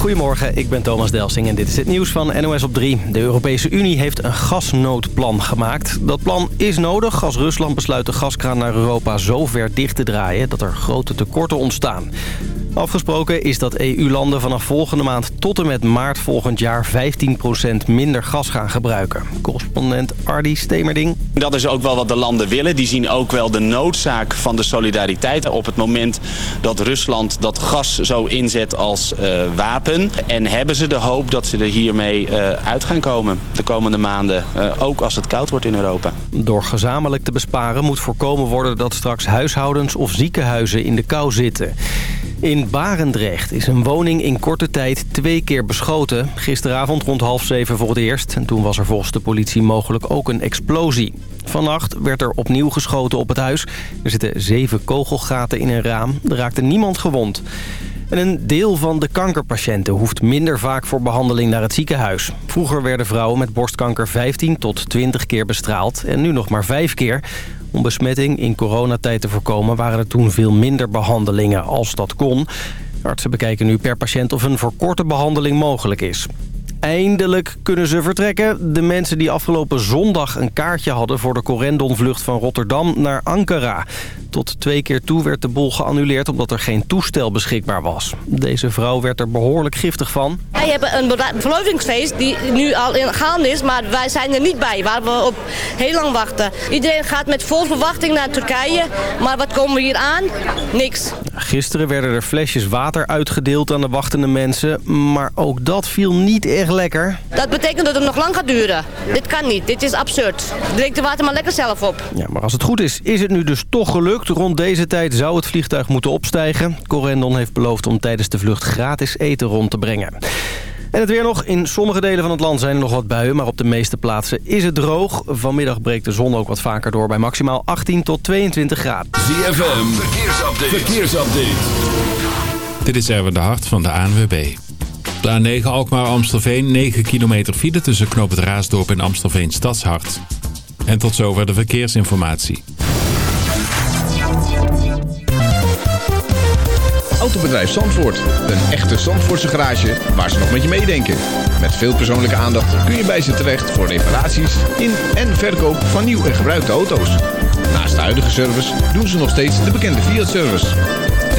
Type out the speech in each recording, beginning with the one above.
Goedemorgen, ik ben Thomas Delsing en dit is het nieuws van NOS op 3. De Europese Unie heeft een gasnoodplan gemaakt. Dat plan is nodig als Rusland besluit de gaskraan naar Europa zo ver dicht te draaien... dat er grote tekorten ontstaan. Afgesproken is dat EU-landen vanaf volgende maand tot en met maart volgend jaar 15% minder gas gaan gebruiken. Correspondent Ardi Stemerding. Dat is ook wel wat de landen willen. Die zien ook wel de noodzaak van de solidariteit op het moment dat Rusland dat gas zo inzet als uh, wapen. En hebben ze de hoop dat ze er hiermee uh, uit gaan komen de komende maanden. Uh, ook als het koud wordt in Europa. Door gezamenlijk te besparen moet voorkomen worden dat straks huishoudens of ziekenhuizen in de kou zitten. In Barendrecht is een woning in korte tijd twee keer beschoten. Gisteravond rond half zeven voor het eerst. En toen was er volgens de politie mogelijk ook een explosie. Vannacht werd er opnieuw geschoten op het huis. Er zitten zeven kogelgaten in een raam. Er raakte niemand gewond. En een deel van de kankerpatiënten hoeft minder vaak voor behandeling naar het ziekenhuis. Vroeger werden vrouwen met borstkanker 15 tot 20 keer bestraald en nu nog maar 5 keer. Om besmetting in coronatijd te voorkomen waren er toen veel minder behandelingen als dat kon. Artsen bekijken nu per patiënt of een verkorte behandeling mogelijk is. Eindelijk kunnen ze vertrekken. De mensen die afgelopen zondag een kaartje hadden... voor de Corendon-vlucht van Rotterdam naar Ankara. Tot twee keer toe werd de bol geannuleerd... omdat er geen toestel beschikbaar was. Deze vrouw werd er behoorlijk giftig van. Wij hebben een verlovingsfeest die nu al in gaande is... maar wij zijn er niet bij, waar we op heel lang wachten. Iedereen gaat met vol verwachting naar Turkije... maar wat komen we hier aan? Niks. Gisteren werden er flesjes water uitgedeeld aan de wachtende mensen... maar ook dat viel niet echt lekker. Dat betekent dat het nog lang gaat duren. Dit kan niet, dit is absurd. Drink de water maar lekker zelf op. Ja, maar als het goed is, is het nu dus toch gelukt. Rond deze tijd zou het vliegtuig moeten opstijgen. Corendon heeft beloofd om tijdens de vlucht gratis eten rond te brengen. En het weer nog. In sommige delen van het land zijn er nog wat buien... maar op de meeste plaatsen is het droog. Vanmiddag breekt de zon ook wat vaker door... bij maximaal 18 tot 22 graden. ZFM, verkeersupdate. verkeersupdate. Dit is Erwin de Hart van de ANWB. De A9 Alkmaar-Amstelveen, 9 kilometer file tussen Knoop het Raasdorp en Amstelveen Stadshart. En tot zover de verkeersinformatie. Autobedrijf Zandvoort. Een echte Zandvoortse garage waar ze nog met je meedenken. Met veel persoonlijke aandacht kun je bij ze terecht voor reparaties in en verkoop van nieuw en gebruikte auto's. Naast de huidige service doen ze nog steeds de bekende Fiat-service.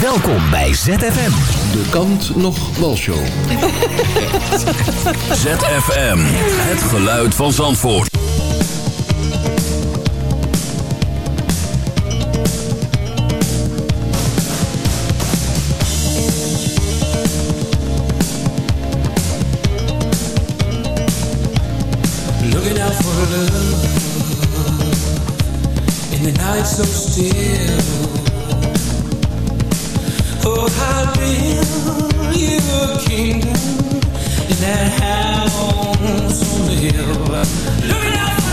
Welkom bij ZFM. De kant nog wel show. ZFM. Het geluid van Zandvoort. Looking out for love in the night so still. Kingdom in that house on the hill. Looking out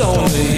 on the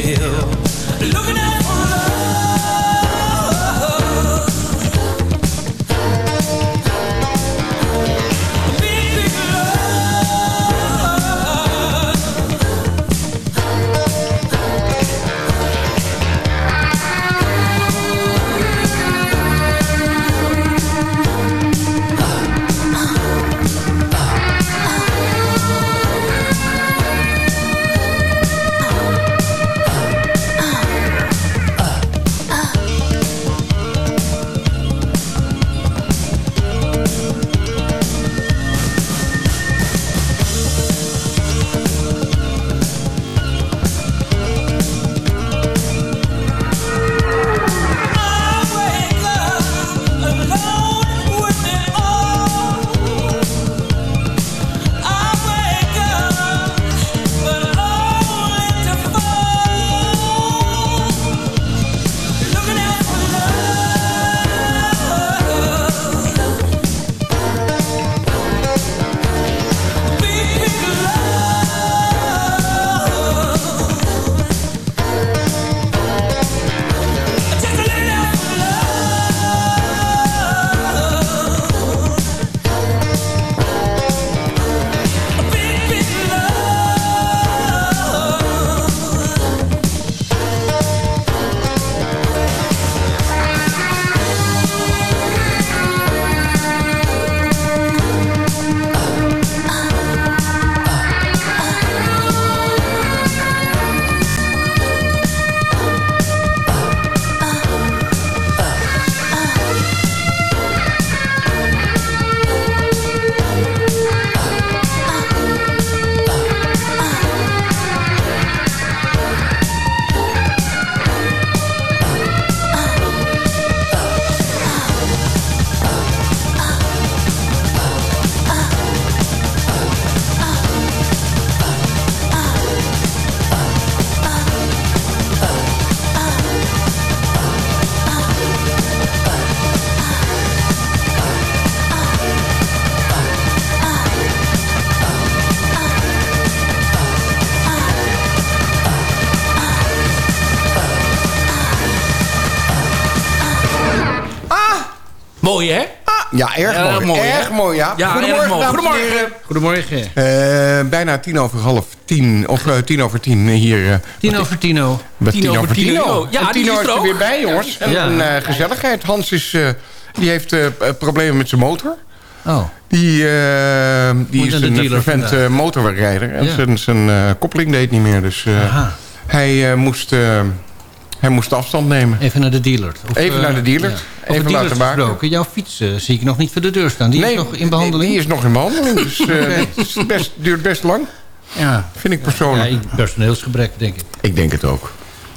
Mooi, hè? Ja, erg Erg mooi. mooi, hè? erg mooi, ja. Ja, Goedemorgen, erg mooi. dames en Goedemorgen. heren. Goedemorgen. Eh, bijna tien over half tien. Of eh, tien over tien hier. eh, Tien over Tino. Bij tien, over Tino. Ja, en die Tino is is er ook. weer bij, jongens. En, Ja. en, eh, gezelligheid. Hans is, eh, die heeft eh, problemen met zijn motor. Oh. Die, die is een vervent motorrijder. En Ja. zijn, zijn eh, koppeling deed niet meer. Dus eh, hij, eh, moest, hij moest afstand nemen. Even naar de dealer. Of, Even eh, naar de dealer. ja. Even laten maken. gesproken. Jouw fiets eh, zie ik nog niet voor de deur staan. Die nee, is nog in behandeling? Die is nog in behandeling. Dus eh, dit is best, duurt best lang. Ja. Vind ik Ja, persoonlijk. ik- personeelsgebrek, denk ik. Ik denk het ook.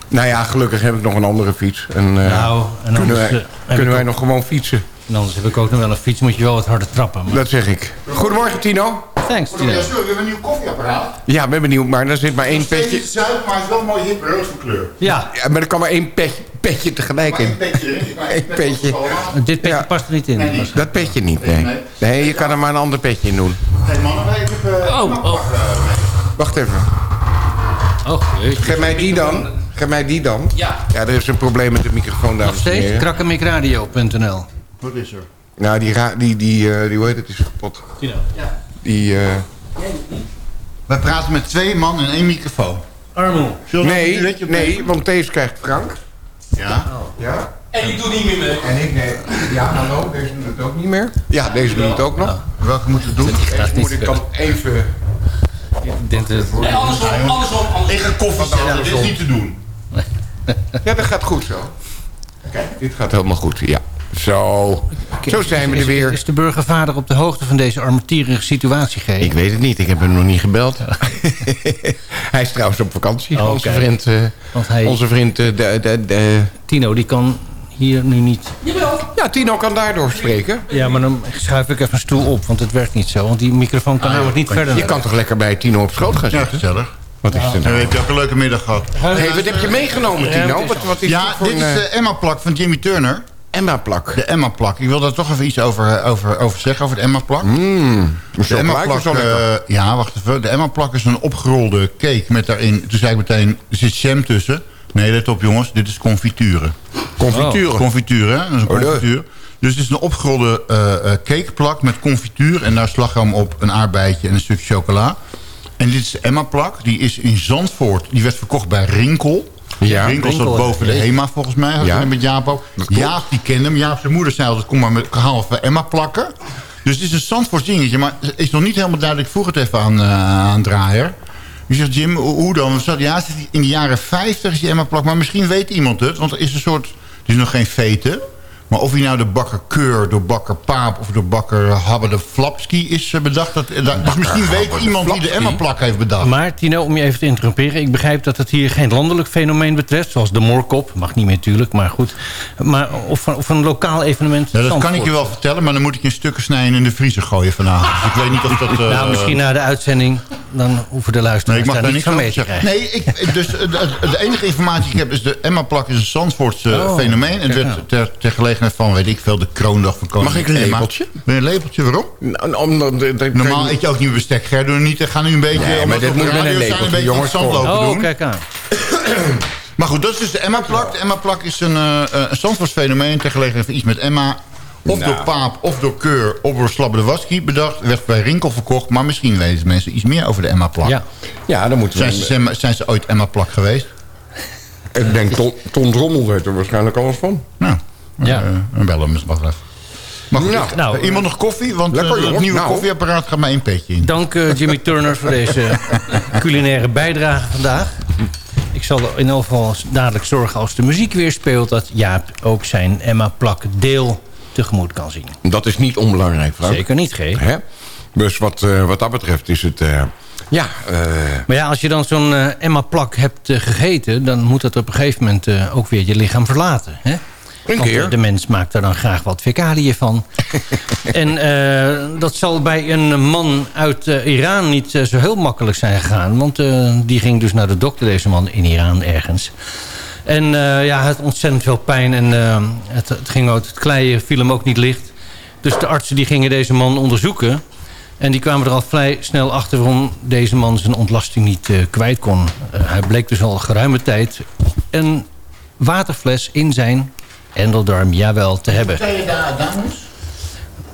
Nou ja, gelukkig heb ik nog een andere fiets. En, eh, Nou, en kunnen anders, wij, eh, kunnen wij nog gewoon fietsen. En anders heb ik ook nog wel een fiets. Moet je wel wat harder trappen. Maar... Dat zeg ik. Goedemorgen, Tino. Thanks, Tino. we hebben een nieuw koffieapparaat. Ja, ben benieuwd, maar er zit maar één petje. Beetje zuid, maar het is wel een mooi hip roze kleur. Ja, Ja, maar er kan maar één petje, petje tegelijk Maar één in. petje Eén petje. het allemaal. dit petje Ja. past er niet in. Nee, niet. Dat petje niet, nee. Nee. Nee, je kan er maar een ander petje in doen. Hey mannen, ik heb... eh, Oh, oh. Wacht even. Oh. Geef mij die dan. Geef mij die dan. Ja. Ja, er is een probleem met de microfoon, Nog dames en steeds? heren. Krakkemikradio.nl Wat is er? Nou, die, ra- die, die, eh, die, hoe heet het, is kapot. Ja. Die, eh, Wij praten met twee man en één microfoon. Een nee, nee, want deze krijgt Frank. Ja. Ja. En ik doe niet meer mee. En ik nee. Ja, hallo, deze doet het ook niet meer. Ja, deze doet het ook nog. Welke moeten we doen? Deze moet ik dan even... Ik denk dat... Ik ga koffie zetten, dit is niet te doen. Ja, dat gaat goed zo. Kijk, dit gaat helemaal goed, ja. Zo, zo zijn we er Is- weer. Is de burgervader op de hoogte van deze armetierige situatie, G? Ik weet het niet, ik heb hem nog niet gebeld. hij is trouwens op vakantie, Oh, onze vriend. eh, Want hij, Onze vriend, eh, de, de, de... Tino, die kan hier nu niet... Ja, Tino kan daardoor spreken. Ja, maar dan schuif ik even een stoel op, want het werkt niet zo. Want die microfoon kan namelijk niet verder. Je kan toch lekker bij Tino op schoot gaan Ja, zitten? gezellig. Wat is er nou? heb je ook een leuke middag gehad. Hey, wat heb je meegenomen, Ja, Tino? Wat, wat is Ja, dit voor dit is de eh, Emma-plak van Jimmy Turner. Emma-plak? De Emma-plak. Ik wil daar toch even iets over, over, over zeggen, over de Emma-plak. Mmm, De Emma-plak, eh, ja, wacht even. De Emma-plak is een opgerolde cake met daarin... Toen zei ik meteen, er zit jam tussen. Nee, let op jongens, dit is confituur. Confituren. Confituur, hè? Dat is een Oh, confituur. Dus het is een opgerolde eh, eh, cakeplak met confituur... en daar slagroom op, een aardbeidje en een stukje chocola. En dit is de Emma-plak. Die is in Zandvoort. Die werd verkocht bij Rinkel. Ja. Rinkel zat Rinkel, boven de ja. HEMA volgens mij. Had Ja. je met Jaap ook. Jaap die kende hem. Jaap zijn moeder zei altijd... kom maar met halve Emma-plakken. Dus het is een Zandvoort dingetje. Maar het is nog niet helemaal duidelijk. Ik vroeg het even aan, eh, aan Draaier. Die zegt, Jim, hoe dan? Zat- Ja, in de jaren 50 is die Emma-plak. Maar misschien weet iemand het. Want er is een soort... Het is nog geen fete. Maar of hij nou de bakker Keur, door bakker Paap... of door bakker Habbe de Flapski is eh, bedacht... Dat, dat- dus misschien weet Habbe de iemand die de. Emma-plak heeft bedacht. Maar Tino, om je even te interromperen. Ik begrijp dat het hier geen landelijk fenomeen betreft. Zoals de moorkop. Mag niet meer natuurlijk, maar goed. Maar of, of een lokaal evenement. Ja, dat kan ik je wel vertellen, maar dan moet ik in stukken snijden en in de vriezer gooien vanavond. Dus ik weet niet of dat... eh, Nou, misschien na de uitzending. Dan hoeven de Nee, luisteraars ik mag daar niks van mee te zeggen. krijgen. Nee, ik, dus de, de- de enige informatie die ik heb is... de Emma-plak is een Zandvoortse Oh, fenomeen. En werd ter, ter gelegenheid van, weet ik veel, de kroondag van koning Mag ik een Emma. lepeltje? Een lepeltje? Waarom? Nou, de- de- Normaal eet je ook niet meer bestek. Ger, doe niet. Ga nu een beetje... Nee, maar dit moet de met een lepeltje, beetje jongens, lopen Oh, doen. kijk aan. Maar goed, dat is dus de Emma-plak. De Emma-plak is een, eh eh, een fenomeen. Ter gelegenheid van iets met Emma. Of Nou. door Paap, of door Keur, of door Slabbe de Waski bedacht. Werd bij Rinkel verkocht. Maar misschien weten mensen iets meer over de Emma-plak. Ja. Ja, dan moeten we... Zijn, ze, zijn, zijn ze ooit Emma-plak geweest? Ik denk, Ton, Ton Drommel weet er waarschijnlijk alles van. Nou, Ja. eh, dan bellen hem nog even. Maar goed, Nou, ik- nou, eh, iemand nog koffie? Want lekker, eh, het nieuwe Nou. koffieapparaat gaat maar één petje in. Dank eh, Jimmy Turner voor deze culinaire bijdrage vandaag. Ik zal in elk geval dadelijk zorgen als de muziek weer speelt... dat Jaap ook zijn Emma Plak deel tegemoet kan zien. Dat is niet onbelangrijk, Frank. Zeker niet, G. Hè? Dus wat, eh, wat dat betreft is het... eh, ja, eh, Maar ja, als je dan zo'n eh, Emma Plak hebt eh, gegeten... dan moet dat op een gegeven moment eh, ook weer je lichaam verlaten. Hè? Een Want, keer. eh, de mens maakt er dan graag wat fecaliën van. en eh, dat zal bij een man uit eh, Iran niet zo heel makkelijk zijn gegaan. Want die ging dus naar de dokter, deze man in Iran ergens. En ja, hij had ontzettend veel pijn. En het, het, ging ook, het kleien viel hem ook niet licht. Dus de artsen die gingen deze man onderzoeken. En die kwamen er al vrij snel achter waarom deze man zijn ontlasting niet kwijt kon. Hij bleek dus al geruime tijd een waterfles in zijn endeldarm, jawel, te hebben. Danus?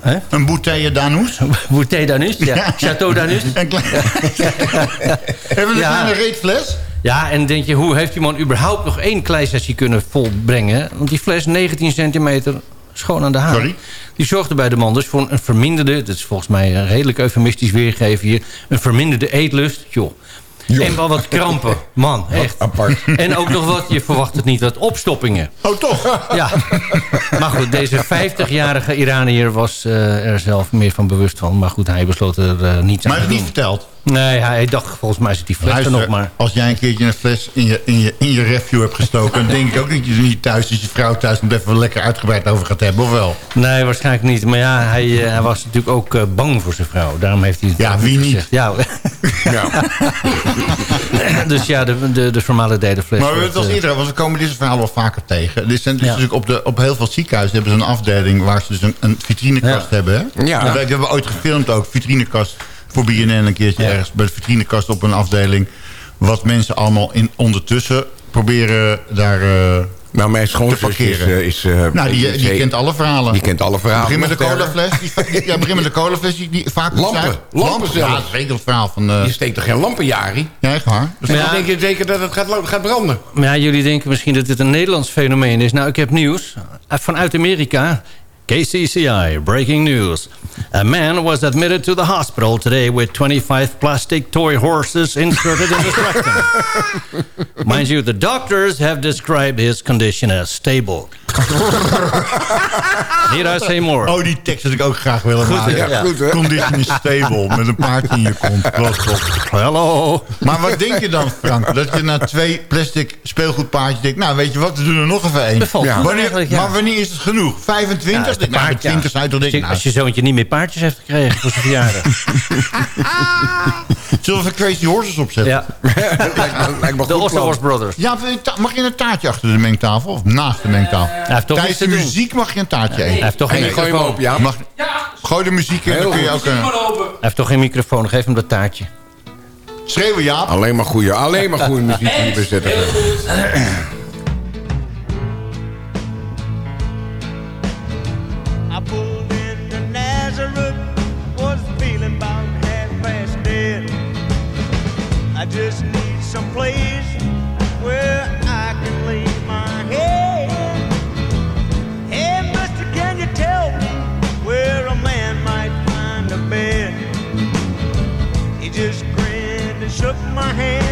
Hè? Een bouteille Danus? Bouteille Danus, ja. Chateau Danus. Een klein... Hebben we een Ja. kleine reetfles? Ja, en denk je, hoe heeft die man überhaupt nog één kleisessie kunnen volbrengen? Want die fles, 19 centimeter, schoon aan de haan. Sorry? Die zorgde bij de man dus voor een verminderde... dat is volgens mij een redelijk eufemistisch weergeven hier... een verminderde eetlust, joh. En wel wat krampen, man, echt. apart. En ook nog wat, je verwacht het niet, wat opstoppingen. Oh, toch? Ja, maar goed, deze 50-jarige Iranier was eh, er zelf meer van bewust van. Maar goed, hij besloot er eh, niets Maar aan te is niet doen. verteld. Nee, hij dacht, volgens mij zit die fles er nog maar. als jij een keertje een fles in je, in je, in je review hebt gestoken... dan denk ik ook dat je niet thuis, als je vrouw thuis... nog even lekker uitgebreid over gaat hebben, of wel? Nee, waarschijnlijk niet. Maar ja, hij, eh, hij was natuurlijk ook eh, bang voor zijn vrouw. Daarom heeft hij het Ja, wie niet? gezegd. Ja, Ja. dus ja, de, de, de vermalendijde fles. Maar we hebben het werd, als eh, eerder, want we komen dit verhaal wel vaker tegen. Dit zijn dus Ja. natuurlijk op, de, op heel veel ziekenhuizen hebben ze een afdeling... waar ze dus een, een vitrinekast Ja. hebben. Hè? Ja. Dat, we- dat hebben we ooit gefilmd ook. Vitrinekast voor BNN een keertje Ja. ergens. Bij de vitrinekast op een afdeling. Wat mensen allemaal in, ondertussen proberen daar... eh, Nou, mijn Te schoonzus is... parkeren. eh, is eh, nou, die, is- die kent alle verhalen. Die kent alle verhalen. Begin met de colafles. Die- ja, begin met de colafles. Die, die vaak Lampen. zijn- Lampen Ja, zelfs. dat is zeker het verhaal van... eh Je steekt toch geen lampenjari? ja, echt waar. Dus Ja. dan denk je zeker dat het gaat, gaat branden. Maar ja, jullie denken misschien dat dit een Nederlands fenomeen is. Nou, ik heb nieuws vanuit Amerika. KCCI, breaking news. A man was admitted to the hospital today with 25 plastic toy horses inserted in his rectum. Mind you, the doctors have described his condition as stable. I say more? Oh, die tekst had ik ook graag willen maken. Ja, goed, hè? Condition is stable, met een paard in je kont. Hello. Maar wat denk je dan, Frank? Dat je na twee plastic speelgoedpaardjes denkt... nou, weet je wat, we doen er nog even één. Wanneer. Maar wanneer is het genoeg? 25? Ja, nou, paard, ja. 20 zou je toch Als denken... je, Nou, als je zoontje niet meer paardjes heeft gekregen voor zijn verjaardag. zullen we Crazy Horses opzetten? Ja, lijkt me, lijkt me de Osterhorse. Brothers. Ja, mag je een taartje achter de mengtafel? Of naast de mengtafel? Hij heeft toch Tijdens de te muziek mag je een taartje Hij eten. heeft toch geen Hey, gooi hem microfoon. op, ja. Mag, gooi de muziek in, dan kun je ook... een Hij heeft toch geen microfoon. Geef hem dat taartje. schreeuwen, Jaap. Alleen maar goede, alleen maar goede muziek die we zetten. Hand,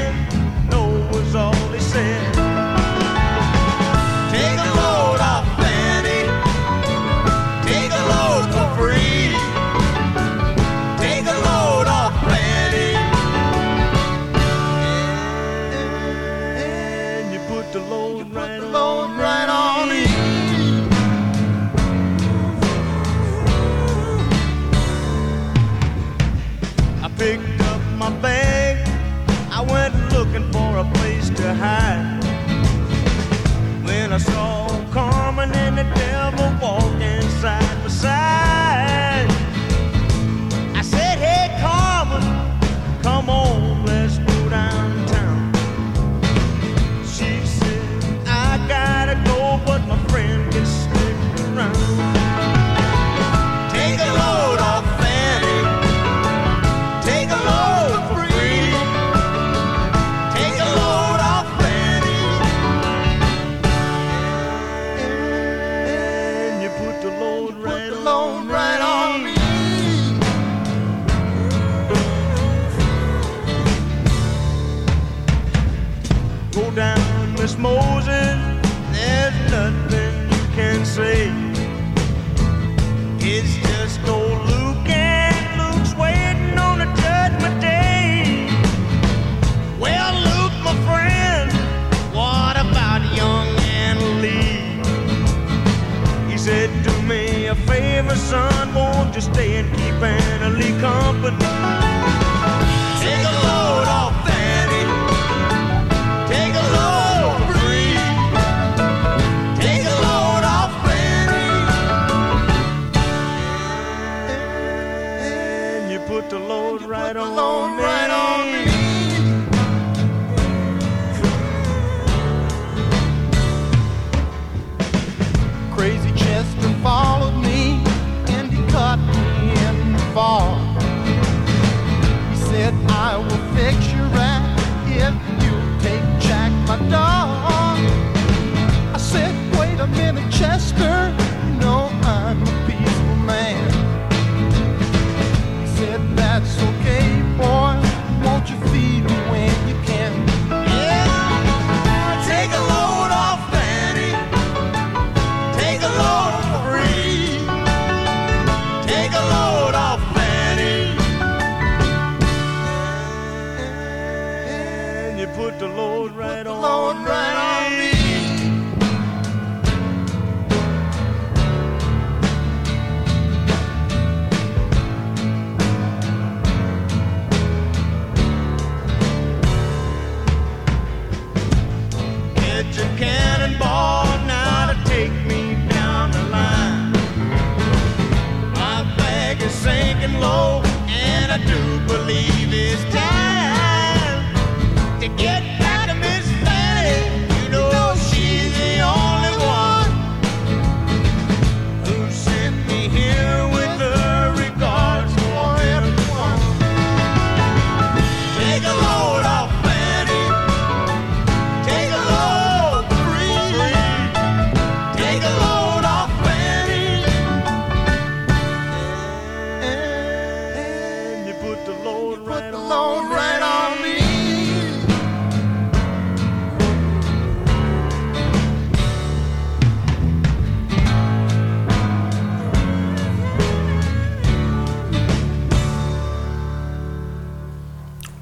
crazy.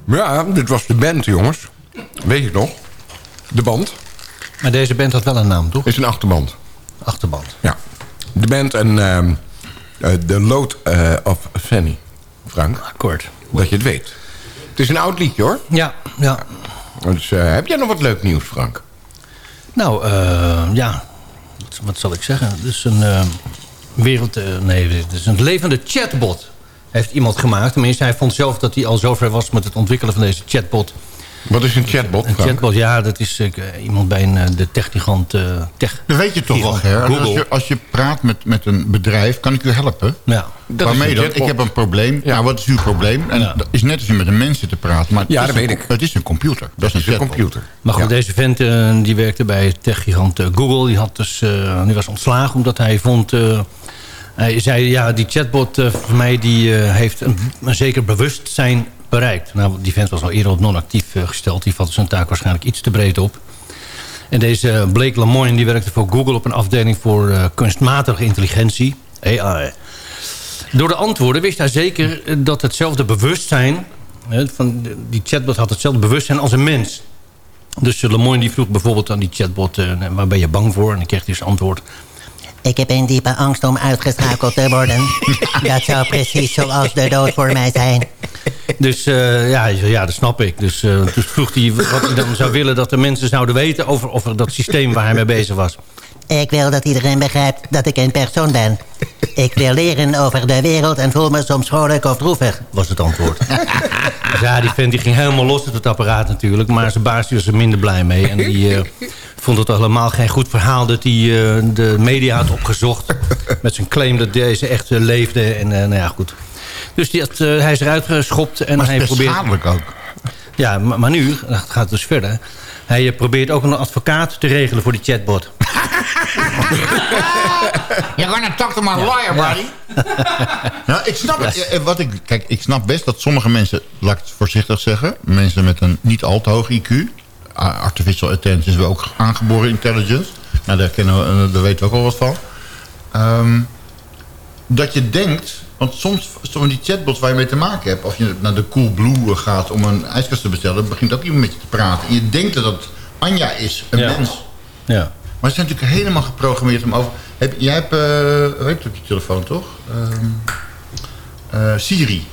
Ja, dit was de band, jongens. Weet je nog? De band. Maar deze band had wel een naam, toch? Is een achterband. Achterband. Ja. De band en ehm, eh, de Load eh, of Fanny. Frank. Akkoord. Dat je het weet. Het is een oud liedje, hoor. Ja, ja. Dus eh, heb jij nog wat leuk nieuws, Frank? Nou, eh, ja. Wat, wat zal ik zeggen? Het is een wereld... nee, het is een levende chatbot. Heeft iemand gemaakt. Tenminste, hij vond zelf dat hij al zover was met het ontwikkelen van deze chatbot. Wat is een chatbot, Een Frank? chatbot, ja, dat is eh, iemand bij een, eh, de techgigant... eh tech. Dat weet je toch wel, Ger. Als Google. je, als je praat met, met een bedrijf, kan ik u helpen? Ja. Dat Waarmee dan? Ik heb een probleem. Ja. Nou, wat is uw probleem? En Ja. dat is net als je met een mens zit te praten. Maar het Ja, is dat een weet ik. Het is een computer. Dat is een, is computer. Maar goed, Ja. deze vent eh, die werkte bij techgigant Google. Die, had dus, eh, die was ontslagen omdat hij vond... eh, hij zei, ja, die chatbot eh, voor mij die, eh, heeft een, een zeker bewustzijn bereikt. Nou, die vent was al eerder op non-actief eh, gesteld. Die vatte zijn taak waarschijnlijk iets te breed op. En deze Blake Lemoyne die werkte voor Google op een afdeling voor eh, kunstmatige intelligentie. AI. Door de antwoorden wist hij zeker eh, dat hetzelfde bewustzijn... hè, van, die chatbot had hetzelfde bewustzijn als een mens. Dus eh, Lemoyne die vroeg bijvoorbeeld aan die chatbot... eh, waar ben je bang voor? En dan kreeg hij als antwoord... Ik heb een diepe angst om uitgeschakeld te worden. Dat zou precies zoals de dood voor mij zijn. Dus eh, ja, ja, dat snap ik. Dus eh, toen vroeg hij wat hij dan zou willen dat de mensen zouden weten... over, over dat systeem waar hij mee bezig was. Ik wil dat iedereen begrijpt dat ik een persoon ben. Ik wil leren over de wereld en voel me soms vrolijk of droevig. Was het antwoord. Dus ja, die vent die ging helemaal los uit het apparaat natuurlijk. Maar zijn baas was er minder blij mee. En die eh, vond het helemaal geen goed verhaal... dat hij eh, de media had opgezocht. Met zijn claim dat deze echt eh, leefde. En eh, nou ja, goed. Dus die had, eh, hij is eruit geschopt. En Maar hij probeert... schadelijk ook. Ja, maar, maar nu dat gaat het dus verder. Hij eh, probeert ook een advocaat te regelen voor die chatbot. You're gonna talk to my lawyer, buddy. nou, ik snap het. Eh, Wat ik, kijk, ik snap best dat sommige mensen, laat ik het voorzichtig zeggen... mensen met een niet al te hoog IQ... Artificial intelligence is wel ook aangeboren intelligence. Nou, daar, kennen we, eh, daar weten we ook al wat van. Ehm, dat je denkt... Want soms, soms die chatbots waar je mee te maken hebt... of je naar de Coolblue gaat om een ijskast te bestellen... begint ook iemand met je te praten. En je denkt dat het Anja is, een Ja. mens. Ja. Maar ze zijn natuurlijk helemaal geprogrammeerd om over... Heb, jij hebt, eh weet je op je telefoon toch? Ehm, eh, Siri.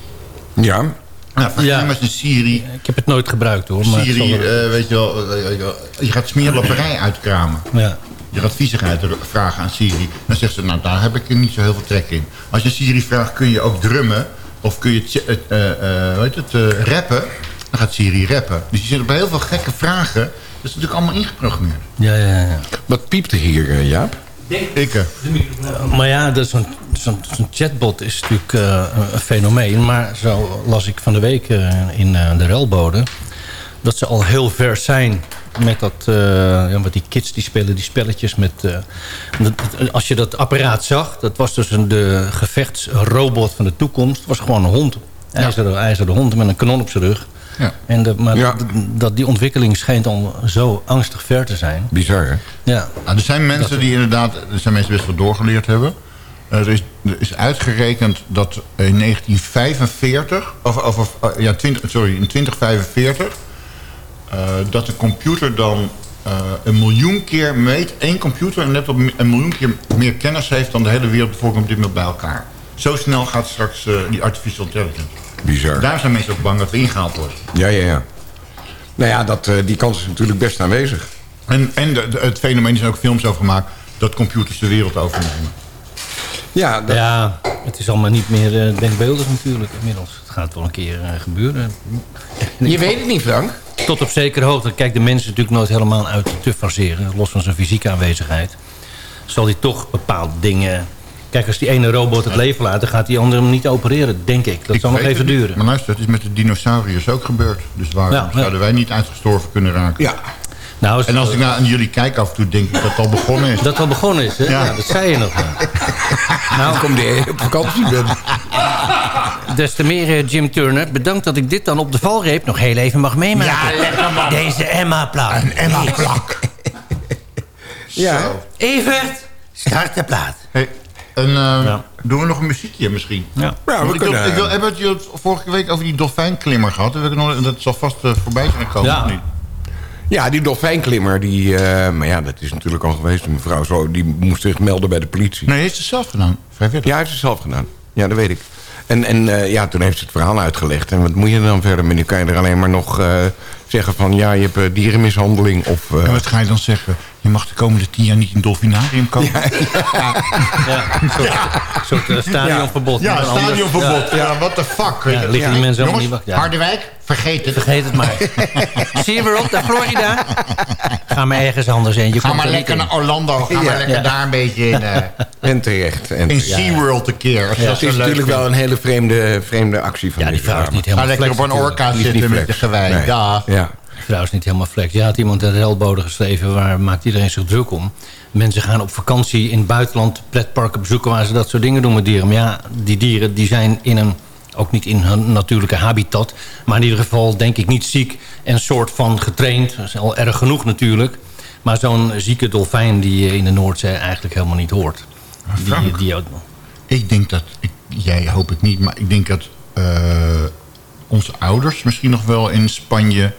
Ja. Nou, Ja. was een Siri. Ik heb het nooit gebruikt hoor. Maar Siri, zal wel- eh, weet, je wel, eh, weet je wel, je gaat smeerlapperij uitkramen. ja. Je gaat viezigheid vragen aan Siri. Dan zegt ze, nou daar heb ik niet zo heel veel trek in. Als je Siri vraagt, kun je ook drummen? Of kun je eh, eh, eh, weet het, eh, rappen? Dan gaat Siri rappen. Dus je zit op heel veel gekke vragen. Dat is natuurlijk allemaal ingeprogrammeerd. Ja, ja, ja. Wat piepte hier, eh, Jaap? Ik. Maar ja, dat is zo'n zo'n zo'n chatbot is natuurlijk eh, een fenomeen. Maar zo las ik van de week in eh, de relbode... dat ze al heel ver zijn met, dat, eh, ja, die kids die spelen die spelletjes. Met, eh, als je dat apparaat zag, dat was dus een, de gevechtsrobot van de toekomst. Het was gewoon een hond. IJzeren, ijzeren hond met een kanon op zijn rug. Ja. En de, maar Ja. dat, die ontwikkeling schijnt al zo angstig ver te zijn. Bizar, hè? Ja. Nou, er zijn mensen die inderdaad, er zijn mensen best wel doorgeleerd hebben. Er, is, er is uitgerekend dat in 1945, of, of, of, eh, ja, 20, sorry, in 2045, eh, dat de computer dan eh, een miljoen keer meet, één computer net op een miljoen keer meer kennis heeft dan de hele wereldbevolking op dit moment bij elkaar. Zo snel gaat straks eh, die artificial intelligence. Bizar. Daar zijn mensen ook bang dat we ingehaald worden. Ja, ja, ja. Nou ja, dat, eh, die kans is natuurlijk best aanwezig. En, en de, de- het fenomeen is ook films over gemaakt dat computers de wereld overnemen. Ja, dat, Ja, het is allemaal niet meer eh, denkbeeldig natuurlijk inmiddels. Het gaat wel een keer eh, gebeuren. je weet het niet, Frank. Tot op zekere hoogte. Kijk, de mens is natuurlijk nooit helemaal uit te faseren. Los van zijn fysieke aanwezigheid. Zal hij toch bepaalde dingen... Kijk, als die ene robot het leven laat... dan gaat die andere hem niet opereren, denk ik. Dat Ik zal nog even duren. Maar luister, het is met de dinosauriërs ook gebeurd. Dus waarom Ja, ja. zouden wij niet uitgestorven kunnen raken? Ja. Nou, En als ik naar jullie kijk af en toe, denk ik dat het al begonnen is. Dat het al begonnen is, hè? Ja. Ja. dat zei je nog. Nou, kom je op vakantie bent. Des te meer, eh, Jim Turner. Bedankt dat ik dit dan op de valreep nog heel even mag meemaken. Ja, lekker man. Deze Emma-plaat. Emma Plak. Ja. Evert! Start de plaat. Hey, en eh, doen we nog een muziekje misschien? Ja. Ja, we ik, wil, kunnen... ik wil, hebben we het vorige week over die dolfijnklimmer gehad? Nog, dat zal vast eh, voorbij zijn gekomen, Ja. of niet? Ja, die dolfijnklimmer, die... eh, maar ja, dat is natuurlijk al geweest. Mevrouw zo, die moest zich melden bij de politie. Nee, heeft ze zelf gedaan. Vrijwillig. Ja, heeft het zelf gedaan. Ja, dat weet ik. En, en eh, ja, toen heeft ze het verhaal uitgelegd. En wat moet je dan verder? Nu kan je er alleen maar nog eh, zeggen van... ja, je hebt eh, dierenmishandeling of... eh, En wat ga je dan zeggen? Je mag de komende tien jaar niet in dolfinarium komen? Ja, Ja, een soort, eh, stadionverbod. ja stadionverbod. Ja, what the fuck. weet je. liggen die mensen Jongens, niet wacht. Ja. Harderwijk, vergeet het. Vergeet het maar. Zie je weer op, naar Florida? Ga maar ergens anders heen. Je Ga maar er lekker naar. Orlando. Ga Ja. maar lekker Ja. daar een beetje in, eh, en terecht. En in. SeaWorld een keer. Dat is natuurlijk wel een hele vreemde, vreemde actie van Ja, die vrouw is niet Ga helemaal lekker op een orka zitten met de gewei. Ja. Is niet helemaal flex. Ja, had iemand een relbode geschreven... waar maakt iedereen zich druk om. Mensen gaan op vakantie in het buitenland... pretparken bezoeken waar ze dat soort dingen doen met dieren. Maar ja, die dieren die zijn in een... ook niet in hun natuurlijke habitat... maar in ieder geval denk ik niet ziek... en soort van getraind. Dat is al erg genoeg natuurlijk. Maar zo'n zieke dolfijn die je in de Noordzee eigenlijk helemaal niet hoort. Die, die, Ik denk dat, ik, jij hoop ik niet, maar ik denk dat eh, onze ouders misschien nog wel in Spanje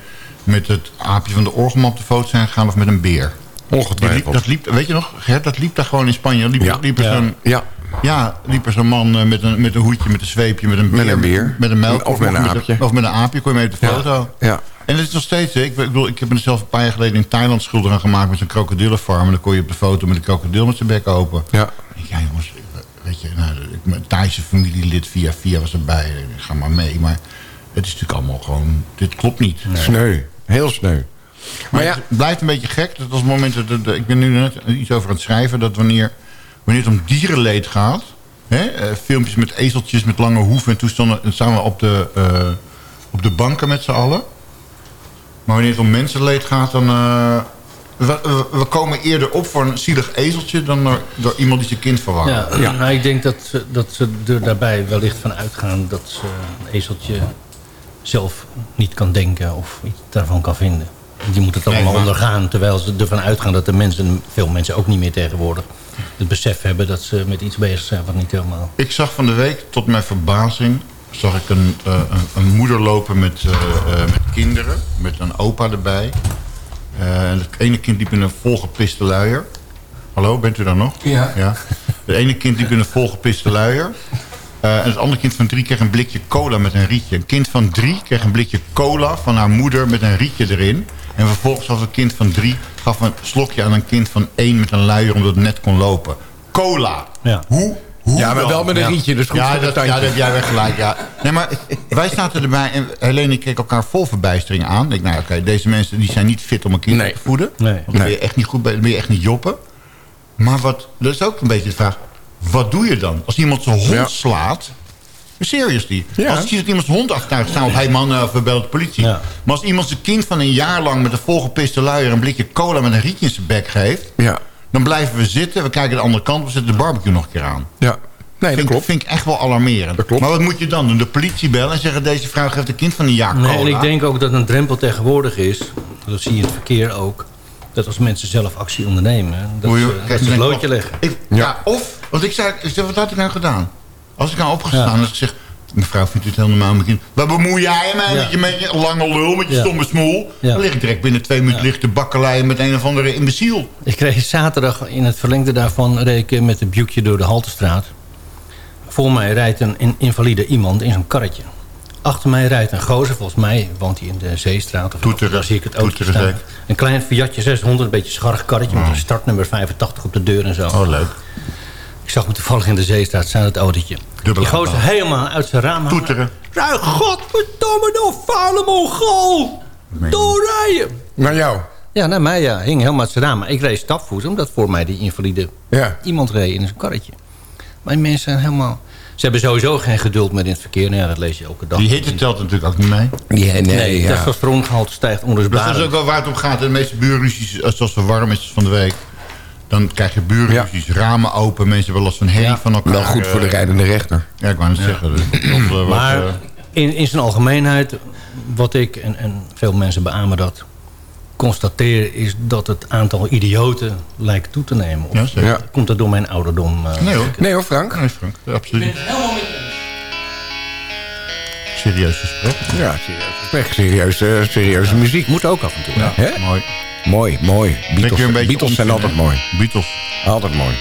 met het aapje van de orgelman op de foto zijn gegaan of met een beer. Ongetwijfeld. dat liep, weet je nog, Gert, dat liep daar gewoon in Spanje. Liep, Ja. liep er Ja. zo'n Ja, ja, liep er zo'n man eh, met een, met een hoedje, met een zweepje, met een beer. Met een beer. Met een melk. Of met een aapje. Of met een aapje, kon je mee op de foto. ja. En dat is nog steeds, hè. ik bedoel, ik heb me zelf een paar jaar geleden in Thailand schuldig aan gemaakt met zo'n krokodillenfarm. En dan kon je op de foto met een krokodil met zijn bek open. ja. Ja, jongens, weet je, nou, ik- mijn Thaise familielid via via was erbij. Ga maar mee. Maar het is natuurlijk allemaal gewoon... Dit klopt niet. Sneu. Heel sneu. Maar ja. het blijft een beetje gek. Dat als het moment dat, dat- ik ben nu net iets over aan het schrijven... dat wanneer, wanneer het om dierenleed gaat... Hè, eh, filmpjes met ezeltjes met lange hoeven en toestanden... dan staan we op de, eh, op de banken met z'n allen. Maar wanneer het om mensenleed gaat... dan... eh, we, we- we komen eerder op voor een zielig ezeltje... dan door, door iemand die zijn kind verwacht. Ja, Nou, ik denk dat ze, dat ze er daarbij wellicht van uitgaan... dat ze een ezeltje zelf niet kan denken of iets daarvan kan vinden. Die moet het allemaal ondergaan, terwijl ze ervan uitgaan... dat de mensen, veel mensen ook niet meer tegenwoordig... het besef hebben dat ze met iets bezig zijn wat niet helemaal... Ik zag van de week, tot mijn verbazing... zag ik een, eh, een, een moeder lopen met, eh, eh, met kinderen. Met een opa erbij. Eh, en het ene kind liep in een volgepiste luier. Hallo, bent u daar nog? Ja. ja. Het ene kind liep in een volgepiste luier. Eh, en het andere kind van drie kreeg een blikje cola met een rietje. Een kind van drie kreeg een blikje cola van haar moeder met een rietje erin. En vervolgens gaf een kind van drie gaf een slokje aan een kind van één met een luier omdat het net kon lopen. Cola. Ja. Hoe? Hoe Ja, maar dan? wel met een rietje, dus goed ja, voor de dat, ja, dat heb jij weg gelijk, ja. Nee, maar wij zaten erbij en Helene en ik keken elkaar vol verbijstering aan. Ik denk, nou oké, deze mensen die zijn niet fit om een kind Nee. te voeden. Nee. Want dan ben je echt niet goed bij, dan ben je echt niet joppen. Maar wat, dat is ook een beetje de vraag. Wat doe je dan? Als iemand zijn hond Ja. slaat... Seriously. Ja. Als je ziet dat iemand zijn hond achtertuigt staan... of hey man, uh, we bellen de politie. Ja. Maar als iemand zijn kind van een jaar lang... met een volgepiste luier een blikje cola met een rietje in zijn bek geeft... Ja, dan blijven we zitten. We kijken de andere kant op. We zetten de barbecue nog een keer aan. ja. Nee, dat Vind, klopt. vind ik echt wel alarmerend. Dat klopt. Maar wat moet je dan doen? De politie bellen en zeggen... deze vrouw geeft een kind van een jaar cola. Nee, en ik denk ook dat een drempel tegenwoordig is... dat zie je in het verkeer ook... dat als mensen zelf actie ondernemen... dat Hoe je- ze, dat ze denkt, loodje leggen. Ik, ja. of, want ik zei, ik zei, wat had ik nou gedaan? Als ik nou opgestaan en Ja. als ik zeg... Mevrouw, vindt u het heel normaal met kind? Wat bemoei jij je mij Ja. met je, met je lange lul, met je Ja. stomme smoel? Ja. Dan lig ik direct binnen twee minuten ligt te bakkeleien met een of andere imbeciel. Ik kreeg zaterdag in het verlengde daarvan... ik met een buukje door de Haltestraat. Voor mij rijdt een in- invalide iemand in zo'n karretje. Achter mij rijdt een gozer, volgens mij woont hij in de Zeestraat. Of Toeteren. Daar zie ik het zeker. Een klein Fiatje 600, een beetje scharrig karretje... met een startnummer 85 op de deur en zo. Oh, leuk. Ik zag hem toevallig in de Zeestraat staan, het autootje. Die gozer aanbouw. helemaal uit zijn raam. Toeteren. Zei, godverdomme nou, vuile mongool! Doorrijden! Naar jou. Ja, naar mij ja. Hing helemaal uit zijn raam. Maar ik reed stapvoets, omdat voor mij die invalide Ja. iemand reed in zijn karretje. Maar die mensen zijn helemaal... Ze hebben sowieso geen geduld meer in het verkeer. Nou ja, dat lees je elke dag. Die hitte telt natuurlijk ook niet mee. Ja, nee, Nee, ja. testosterongehalte stijgt Dus dat is onrustbaar. ook wel waar het om gaat. De meeste buurruzies, als het warm is van de week... dan krijg je buurruzies, ramen open. Mensen hebben last van herrie Ja. van elkaar. Wel goed voor de eh, rijdende rechter. Ja, ik wou net zeggen. dus dat, eh, Maar eh, in, in zijn algemeenheid, wat ik en, en veel mensen beamen dat... constateren is dat het aantal idioten lijkt toe te nemen. Of Ja. Ja. Komt dat door mijn ouderdom? eh, nee hoor. Nee hoor, Frank. Nee, Frank. Absoluut. Serieus gesprek. Ja, serieus gesprek. Serieuze, serieuze muziek. Moet ook af en toe. Ja, Hè? mooi. Mooi, mooi. Beatles, Beatles zijn altijd mooi. Beatles. Altijd mooi.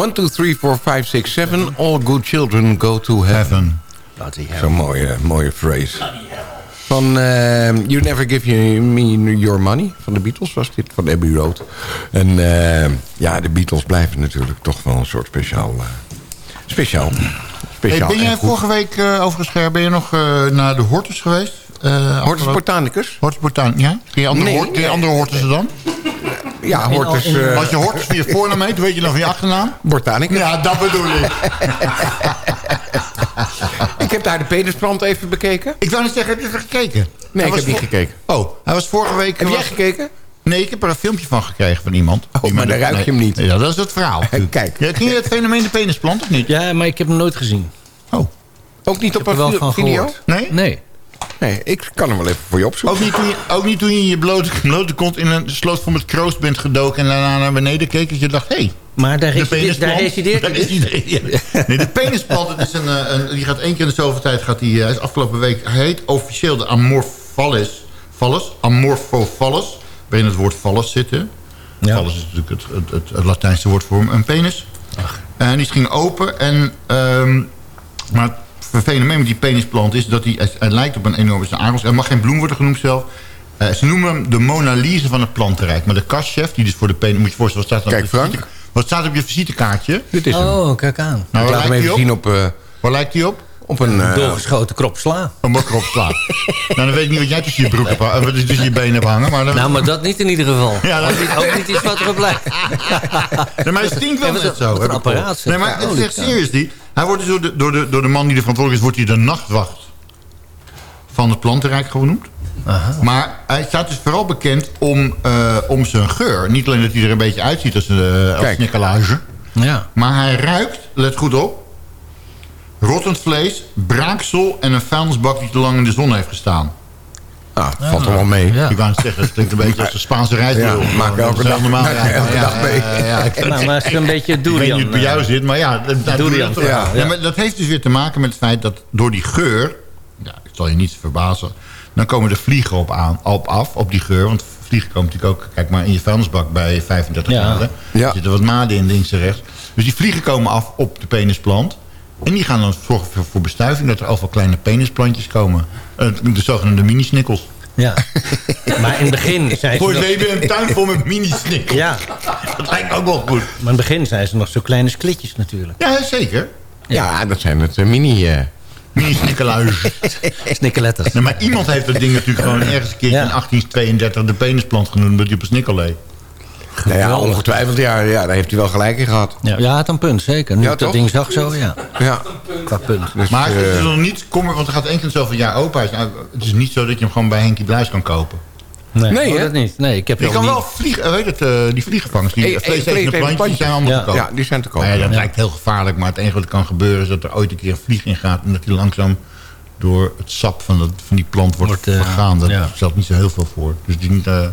1, 2, 3, 4, 5, 6, 7. All good children go to heaven. heaven. Zo'n mooie, mooie phrase. Van uh, You Never Give you, Me Your Money van de Beatles was dit, van Abbey Road. En uh, ja, de Beatles blijven natuurlijk toch wel een soort speciaal... Uh, speciaal. speciaal hey, ben jij vorige week eh, overigens, ben je nog eh, naar de Hortus geweest? Uh, Hortus Botanicus? Hortus Botanicus, ja. Ken andere, nee, hoort, nee, andere Hortussen dan? Ja, Hortus... eh, Als je Hortus via voornaam heet, weet je dan van je achternaam? Botanicus. Ja, dat bedoel ik. Ik heb daar de penisplant even bekeken. Ik wou niet zeggen, heb je even gekeken? Nee, ik heb niet gekeken. Oh, hij was vorige week... Heb jij gekeken? Nee, ik heb er een filmpje van gekregen van iemand. Oh, maar dan ruik je hem niet. Ja, dat is het verhaal. Kijk. Ja, ken je het fenomeen de penisplant of niet? Ja, maar ik heb hem nooit gezien. Ook niet Ik op heb er een wel van video? gehoord. Nee? Nee. Nee, ik kan hem wel even voor je opzoeken. Ook niet toen je, ook niet toen je in je blote, blote kont in een sloot vol met kroost bent gedoken... en daarna naar beneden keek dat je dacht... hé, hey, Maar daar, de resideert, daar resideert Daar hij dus. Nee, de penisplant, het is een, eh, een, die gaat één keer in de zoveel tijd... Gaat die, eh, hij is afgelopen week, hij heet officieel de Amorphalis. Phallus, Amorphophallus. Waarin het woord phallus zit, hè? Ja. Phallus is natuurlijk het, het, het, het Latijnse woord voor een penis. En die ging open en... ehm, maar het fenomeen met die penisplant is dat hij, hij, lijkt op een enorme arels. Er mag geen bloem worden genoemd zelf. Eh, ze noemen hem de Mona Lisa van het plantenrijk. Maar de kastchef, die dus voor de penis... Moet je voorstellen, wat staat, op Kijk, je Frank. visite- wat staat op je visitekaartje? Dit is hem. Oh, kijk aan. Nou, ik laat hem lijkt even zien op? op, eh, Waar lijkt hij op? Op een... eh, Doorgeschoten krop sla. Een mokrop slaap. nou, dan weet ik niet wat jij tussen je broek hebt, wat tussen je benen hebt hangen. Maar dan, Nou, maar dat niet in ieder geval. Ja, dat- ook, niet, ook niet iets wat erop lijkt. Nee, maar het stinkt wel net een- zo. een apparaat. Nee, maar het is echt serieus. Die, hij wordt dus door de, door, de, door de man die er verantwoordelijk is... wordt hij de nachtwacht van het plantenrijk genoemd. Maar hij staat dus vooral bekend om, eh, om zijn geur. Niet alleen dat hij er een beetje uitziet als, een als. Ja. Maar hij ruikt, let goed op... rottend vlees, braaksel en een vuilnisbak die te lang in de zon heeft gestaan. ah, valt er wel mee. Ja. Ik wou het zeggen, het klinkt een beetje als een Spaanse reis. Ja, maak elke dag- maak elke dag mee. Ja, ja, ik- Nou, maar het is een beetje ik weet durian. niet hoe het bij jou zit, maar ja, dat, dat Durian, doe je ja. toch. ja. maar dat heeft dus weer te maken met het feit dat door die geur... Ja, ik zal je niet verbazen... dan komen er vliegen op, aan, op af, op die geur. Want vliegen komen natuurlijk ook... Kijk maar in je vuilnisbak bij 35 Ja. graden. Ja. Er zitten wat maden in, links en rechts. Dus die vliegen komen af op de penisplant. En die gaan dan zorgen voor, voor bestuiving... dat er overal kleine penisplantjes komen. Eh, de zogenaamde mini-snikkels. Ja. Maar in het begin zijn ze Voor nog... het leven een tuin vol met mini-snikkels. Ja, Dat lijkt ook wel goed. maar in het begin zijn ze nog zo kleine sklitjes natuurlijk. Ja, zeker. Ja, dat zijn het eh, mini... eh, Mini-snikkeluis. Snikkeletters. Nee, maar iemand heeft dat ding natuurlijk gewoon ergens een keertje Ja. in 1832 de penisplant genoemd... omdat hij op een snikkel nou ja, ongetwijfeld. Ja, ja, daar heeft hij wel gelijk in gehad. Ja, ja het een punt, zeker. Nu Ja, dat toch? ding zag zo, ja. Ja. Qua punt. Dus, Maar het eh, is nog niet kommer, want er gaat één keer zoveel jaar. Nou, het is niet zo dat je hem gewoon bij Henkie Bluis kan kopen. Nee, Nee, oh, dat niet. Nee, ik heb Je kan niet... wel vliegen, eh, weet het, eh, die vliegenvangers, die Hey, hey, vleesetende vleesetende plantjes zijn allemaal Ja. te koop. ja, die zijn te koop. Ja, dat Ja. lijkt heel gevaarlijk, maar het enige wat er kan gebeuren... is dat er ooit een keer een vlieg in gaat... en dat die langzaam door het sap van, dat, van die plant wordt, Wordt, vergaan. Dat ja. stelt niet zo heel veel voor. Dus die niet, eh,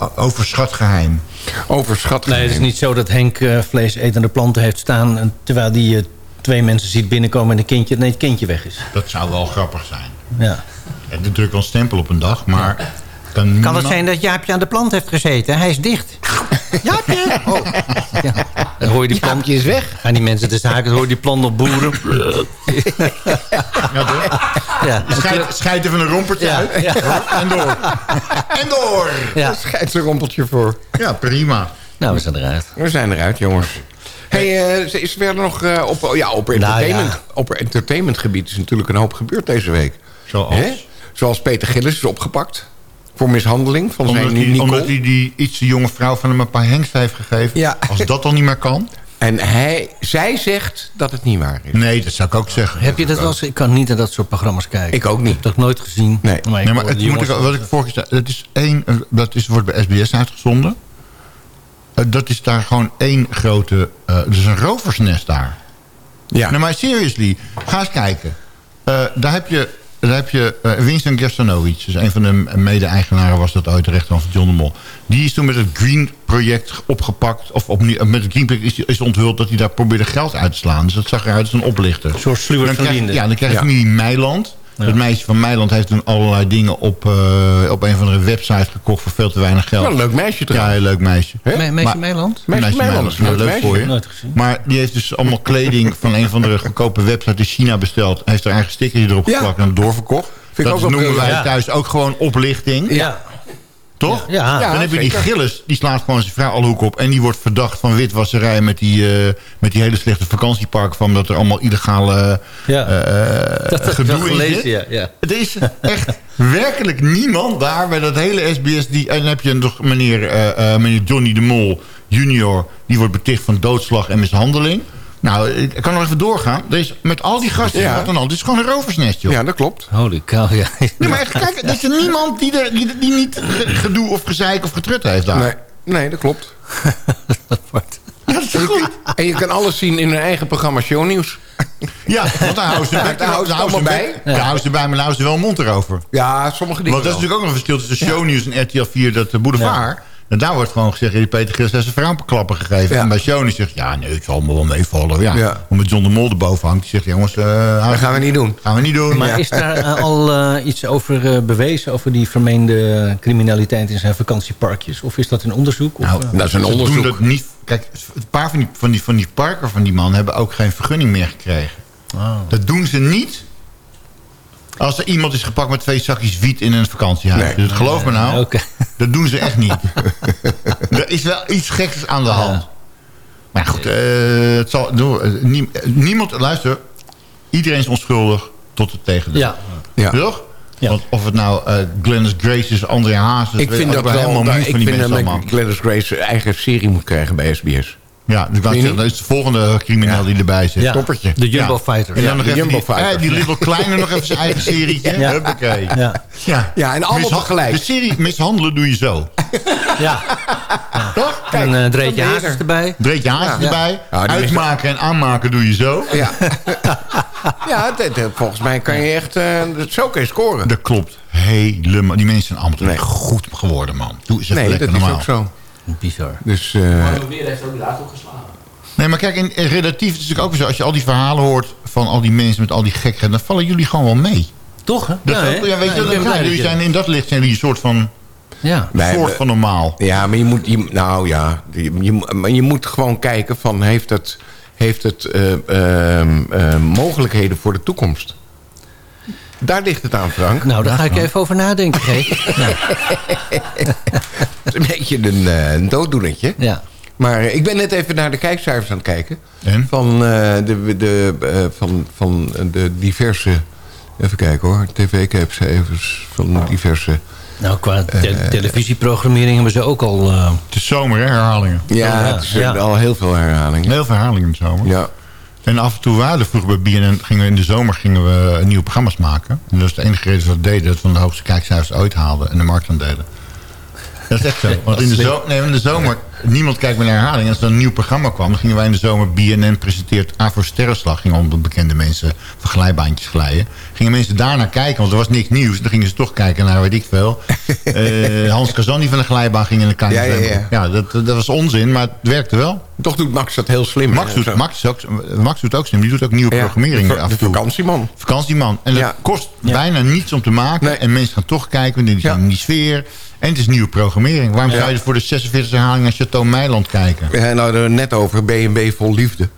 een overschat geheim. Overschat. Nee, het is niet zo dat Henk eh vleesetende planten heeft staan... en terwijl die eh, twee mensen ziet binnenkomen met een kindje... nee, het kindje weg is. Dat zou wel grappig zijn. Ja. En drukt wel een stempel op een dag, maar... Kan, het zijn dat Jaapje aan de plant heeft gezeten? Hij is dicht. Jaapje! Oh. Ja. Dan hoor je die plant... is weg. Gaan die mensen de zaken, dan hoor je die plant op boeren. Ja, toch? Ja. Scheid, scheid er van een rompertje Ja. uit. Ja. En door. En door. Ja. Schijnt een rompeltje voor. Ja, prima. Nou, we zijn eruit. We zijn eruit, jongens. Hey, eh, is er verder nog eh, op, ja, op, entertainment, Nou ja. op entertainmentgebied is natuurlijk een hoop gebeurd deze week. Zoals? Hè? Zoals Peter Gillis is opgepakt voor mishandeling van Omdat zijn Nicole. omdat hij die iets te jonge vrouw van hem een paar hengsten heeft gegeven. Ja. Als dat dan niet meer kan. En hij, zij zegt dat het niet waar is. Nee, dat zou ik ook zeggen. Heb je dat wel eens? Ik kan niet naar dat soort programma's kijken. Ik ook niet. Ik heb dat nooit gezien. Nee. ik Nee, maar het die moet ik, wat ik vorige keer zei, het is één, dat is, wordt bij SBS uitgezonden. Eh, Dat is daar gewoon één grote... eh dus een roversnest daar. Ja. Nee, maar seriously, ga eens kijken. Eh, daar heb je dan heb je eh, Winston Gerstanovic. Dus een van de mede-eigenaren was dat ooit de van John de Mol. Die is toen met het Green-project opgepakt. Of opnieuw, met het Green-project is, is onthuld dat hij daar probeerde geld uit te slaan. Dus dat zag eruit als een oplichter. Een soort sluwe. Ja, dan krijg je Ja. familie Meiland. Het meisje van Meiland heeft toen allerlei dingen op, eh, op een van de websites gekocht voor veel te weinig geld. Leuk meisje Ja, trouwens. een leuk meisje. Me- Meisje Maar- Meiland? Meisje, Meisje Meiland, leuk meisje. voor je. Nooit gezien. Maar die heeft dus allemaal kleding van een van de goedkope websites in China besteld. Heeft er eigen stickertje erop Ja. geplakt en doorverkocht. ik dat ook wel noemen wij thuis ook gewoon oplichting. Ja. Toch? Ja. Dan heb je die. Gilles, die slaat gewoon zijn vrouw alle hoek op. En die wordt verdacht van witwasserij met die, eh, met die hele slechte vakantiepark. Van dat er allemaal illegale Ja. Dat wel gedoe in gelezen, ja. ja. Er is echt werkelijk niemand daar bij dat hele SBS. Die, en dan heb je nog meneer, meneer Johnny de Mol junior. Die wordt beticht van doodslag en mishandeling. Nou, ik kan nog even doorgaan. Er is, met al die gasten Ja. gaat dan al. Dit is gewoon een roversnest, joh. Ja, dat klopt. Holy cow, ja. Nee, maar echt, kijk, er is er niemand die, er, die, die niet ge- gedoe of gezeik of getrut heeft daar. Nee, nee dat klopt. Ja, dat is toch goed? En je kan alles zien in hun eigen programma Shownieuws. Ja, want daar houden ze, Ja, daar houden ze houden ze allemaal bij. Daar houden ze bij, maar daar houden ze wel een mond erover. Ja, sommige dingen Want dat is natuurlijk ook nog een verschil tussen shownieuws en RTL 4, dat eh, boulevard. En daar wordt gewoon gezegd, die Peter Gilles heeft zijn vrouw een klappen gegeven. Ja. En bij shownieuws zegt, ja, nee, het zal me wel meevallen. Ja. Ja. Omdat John de Mol erboven hangt, die zegt, jongens, eh, Dat gaan we niet doen. gaan we niet doen. Maar is daar eh, al eh, iets over bewezen... over die vermeende criminaliteit in zijn vakantieparkjes? Of is dat een onderzoek? Of, Nou, Dat is een doen onderzoek. dat niet. Kijk, een paar van die, van, die, van die parken van die man hebben ook geen vergunning meer gekregen. oh. Dat doen ze niet als er iemand is gepakt met twee zakjes wiet in een vakantiehuis. Nee. Dus het geloof me nou, Oké. dat doen ze echt niet. er is wel iets geks aan de hand. Maar goed, eh, het zal, eh, nie- eh, niemand, luister, iedereen is onschuldig tot het tegendeel. Ja. Ja. Toch? Ja. Want of het nou eh Glennis Grace is, André Hazes... Ik vind ook dat wel helemaal ik van die vind mensen dat allemaal. Gladys Grace eigen serie moet krijgen bij SBS. Ja, dus dat is de volgende crimineel die erbij zit. Ja. Toppertje. De Jumbo Ja. Fighters. En dan nog de even Jumbo die, eh, die Little Kleine nog even zijn eigen serietje. Ja. Huppakee. Ja. Ja. Ja, en allemaal Misha- tegelijk. De serie mishandelen doe je zo. Ja. Toch? en uh, Dreetje dat ben je Hazes er. erbij. Dreetje Ja. erbij. Uitmaken en aanmaken doe je zo. Ja, ja volgens mij kan je echt... eh, zo je scoren. Dat klopt helemaal. Die mensen zijn allemaal Nee. goed geworden, man. Doe eens even nee, lekker dat is normaal. ook zo. Bizar. Dus eh, Weer heeft ook later ook geslagen. Nee, maar kijk, in, in relatief is het natuurlijk ook weer zo. Als je al die verhalen hoort van al die mensen met al die gekheid... dan vallen jullie gewoon wel mee. Toch, hè? Dat, ja, ja, weet je, Ja, dat- jullie zijn, in dat licht zijn jullie een soort van, Ja. wij- soort van normaal. Ja, maar je moet, je, nou ja, je, je, maar je moet gewoon kijken van heeft het, heeft het eh, ehm, eh, mogelijkheden voor de toekomst? Daar ligt het aan, Frank. Nou, daar ga ik even over nadenken, G. Het is een beetje een, eh, een dooddoenertje. ja. Maar ik ben net even naar de kijkcijfers aan het kijken. En? Van, eh, de, de, eh, van, van de diverse... Even kijken hoor. TV-kijkcijfers van diverse... Nou, qua te- televisieprogrammering hebben ze ook al... eh, Het is zomer, hè, herhalingen. Ja, ja, het is ja. al heel veel herhalingen. Heel veel herhalingen in de zomer. Ja. En af en toe waren er vroeger bij BNN... Gingen we in de zomer gingen we nieuwe programma's maken. En dat is de enige reden dat we deden... dat we van de hoogste kijkcijfers ooit haalden... en de markt aan deden. Dat is echt zo. Want in de, zo, nee, in de zomer... Niemand kijkt meer naar herhaling. Als er een nieuw programma kwam... dan gingen wij in de zomer... BNN presenteert A voor Sterrenslag. Gingen onder bekende mensen van glijbaantjes glijden. Gingen mensen daarnaar kijken... want er was niks nieuws. Dan gingen ze toch kijken naar, weet ik veel... eh, Hans Kazan die van de glijbaan ging in de kamer. Ja, ja, ja. ja dat, dat was onzin, maar het werkte wel. Toch doet Max dat heel slim. Max doet. Max, ook, Max doet ook slim. Die doet ook nieuwe Ja, programmering de, af de en toe. vakantieman. Vakantieman. En dat Ja. kost bijna niets om te maken. Nee. En mensen gaan toch kijken. want Die zijn Ja. in die sfeer. En het is nieuwe programmering. Waarom Ja. zou je voor de 46 herhaling naar Chateau Meiland kijken? Ja, nou, net over B&B Vol Liefde.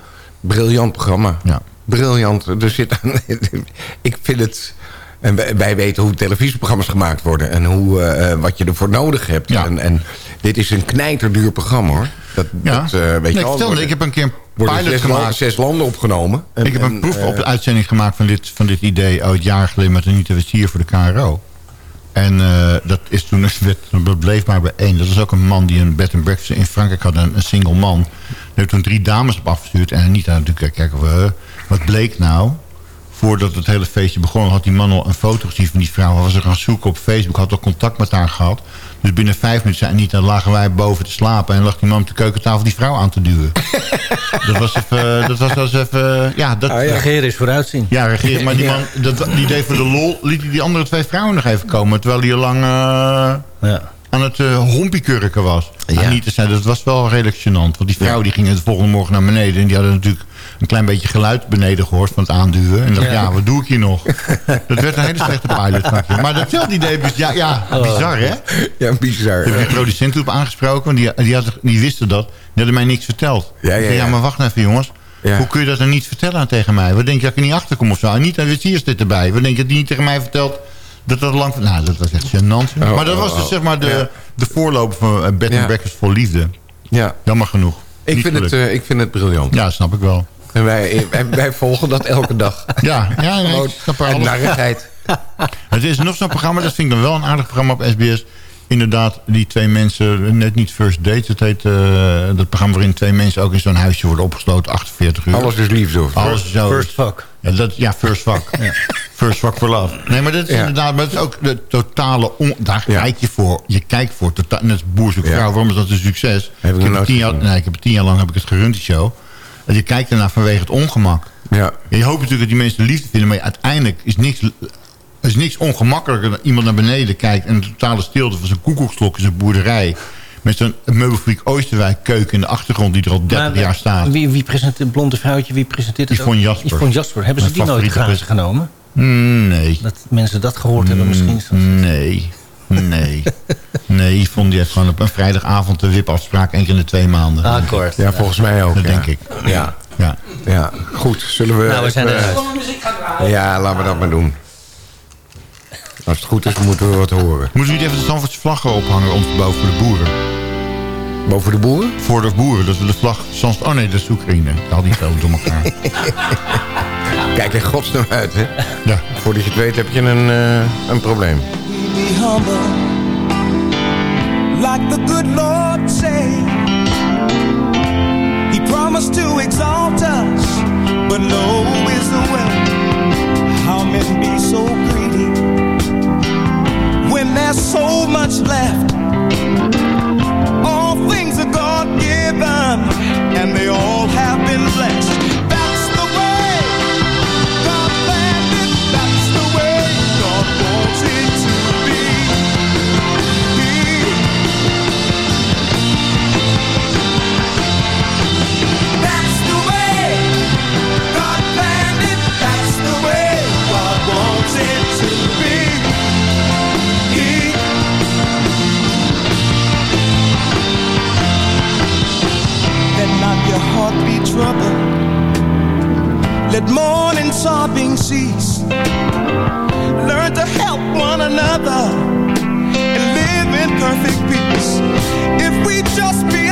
Briljant programma. Ja. Briljant. Er zit aan, ik vind het... En wij, wij weten hoe televisieprogramma's gemaakt worden. En hoe, eh, wat je ervoor nodig hebt. Ja. En, en dit is een knijterduur programma, hoor. Dat, Ja. dat, eh, weet Nee, je worden- ik heb een keer een pilot zes, gemaakt. landen, zes landen opgenomen. En- ik heb een en, proef eh, op de uitzending gemaakt van dit, van dit idee... ooit jaar geleden met Anita Witsier voor de KRO. En eh, dat is toen dat bleef maar bij één. Dat was ook een man die een bed and breakfast in Frankrijk had. Een, een single man. Die heeft toen drie dames op afgestuurd. En Anita natuurlijk, kijk, we, wat bleek nou? voordat het hele feestje begon... had die man al een foto gezien van die vrouw. Hij was er gaan zoeken op Facebook, had al contact met haar gehad. Dus binnen vijf minuten zijn niet, dan lagen wij boven te slapen... en lag die man op de keukentafel die vrouw aan te duwen. dat was even... Dat was, was even ja, dat, Regeren is vooruitzien. ja, regeren. Maar die man, dat, die deed voor de lol, liet hij die andere twee vrouwen nog even komen. Terwijl hij al lang eh, Ja. aan het uh, hompiekurken was. Ja. niet te zijn, dat was wel redelijk gênant. Want die vrouw die ging de volgende morgen naar beneden. En die hadden natuurlijk een klein beetje geluid beneden gehoord van het aanduwen. En dacht, ja, Ja. wat doe ik hier nog? dat werd een hele slechte pilot. Maar datzelfde idee, dus ja, ja bizar hè? Ja, bizar. Ik heb die producent op aangesproken, want die, die, had, die wisten dat. Die hadden mij niks verteld. Ja, ja, ja. maar wacht even jongens. Ja. Hoe kun je dat dan niet vertellen tegen mij? Wat denk je dat ik er niet achter kom of zo? En niet, en hier zit erbij. Wat denk je dat die niet tegen mij vertelt dat dat lang... Nou, dat was echt gênant. Oh, maar dat oh, was dus oh. zeg maar de, Ja. de voorloper van Bed and Breakfast voor Liefde. Ja. Jammer genoeg. Ik Niet vind, het, eh, ik vind het briljant. Ja, snap ik wel. En wij, wij, wij volgen dat elke dag. Ja, ja nee, Gewoon ik alles. narigheid. Het is nog zo'n programma, dat vind ik dan wel een aardig programma op SBS. Inderdaad, die twee mensen, net niet First Dates. Het heet eh, dat programma waarin twee mensen ook in zo'n huisje worden opgesloten, 48 uur. Alles is liefde. Of Alles is zo. First fuck. Ja, dat, ja first fuck. First fuck for love. Nee, maar dat is Ja. inderdaad, maar dat is ook de totale, on- daar Ja. kijk je voor. Je kijkt voor, net Boer zoekt Ja. vrouw. Waarom is dat een succes? Heb ik nog heb tien jaar, nee, ik heb tien jaar lang heb ik het gerund, die show. Je kijkt ernaar vanwege het ongemak. Ja. En je hoopt natuurlijk dat die mensen liefde vinden, maar uiteindelijk is niks, is niks ongemakkelijker dan iemand naar beneden kijkt en een totale stilte van zijn koekoekslok in zijn boerderij. Met zo'n meubelfabriek Oosterwijk keuken in de achtergrond die er al 30 Maar, jaar staat. Wie, wie presenteert het blonde vrouwtje? Wie presenteert het Yvonne ook? Jasper. Yvonne Jasper. Hebben ze Mijn die nooit graag genomen? Mm, Nee. Dat mensen dat gehoord hebben misschien. Nee. Nee. Nee, Yvonne die heeft gewoon op een vrijdagavond de wipafspraak één keer in de twee maanden. Akkoord. Ja, volgens mij ook. Dat ja. denk ik. Ja. Ja. ja. Goed, zullen we... Nou, we zijn eruit. Ja, laten we dat maar doen. Als het goed is, moeten we wat horen. Moeten we niet even de Zandvoortse vlaggen ophangen om, boven de boeren? Boven de boeren? Voor de boeren, dat we de vlag... Soms, oh nee, dat is Oekraïne. Haal die zo door elkaar. Kijk in godsnaam uit, hè? Ja. Voordat je het weet heb je een, eh, een probleem. be humble, like the good Lord said. He promised to exalt us, but low is the way. How men be so greedy when there's so much left. And they all have cease. Learn to help one another and live in perfect peace. If we just be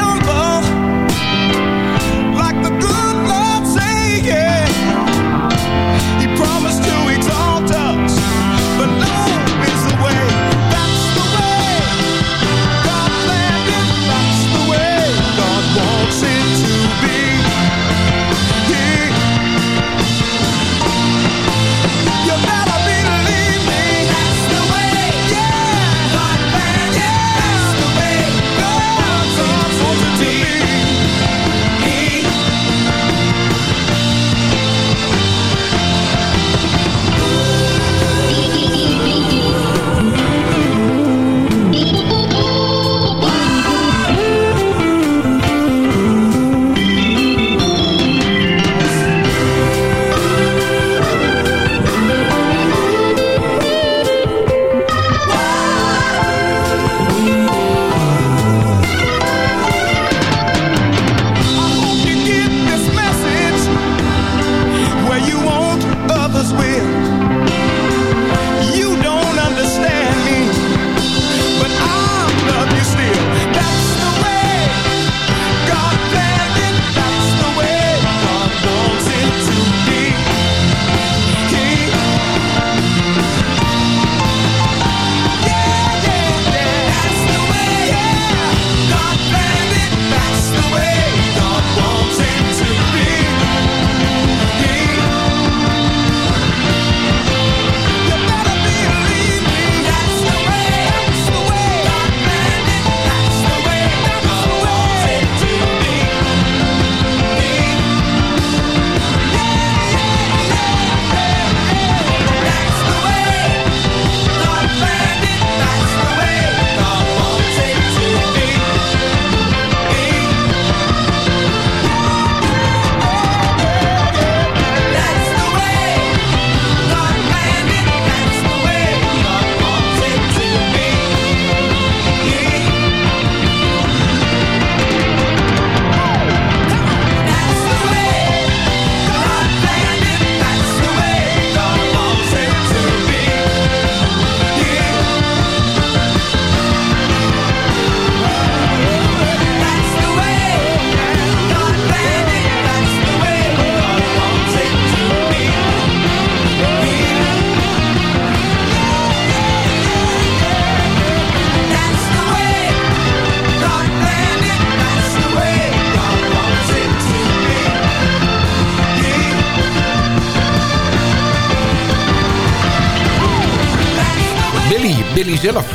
zelf.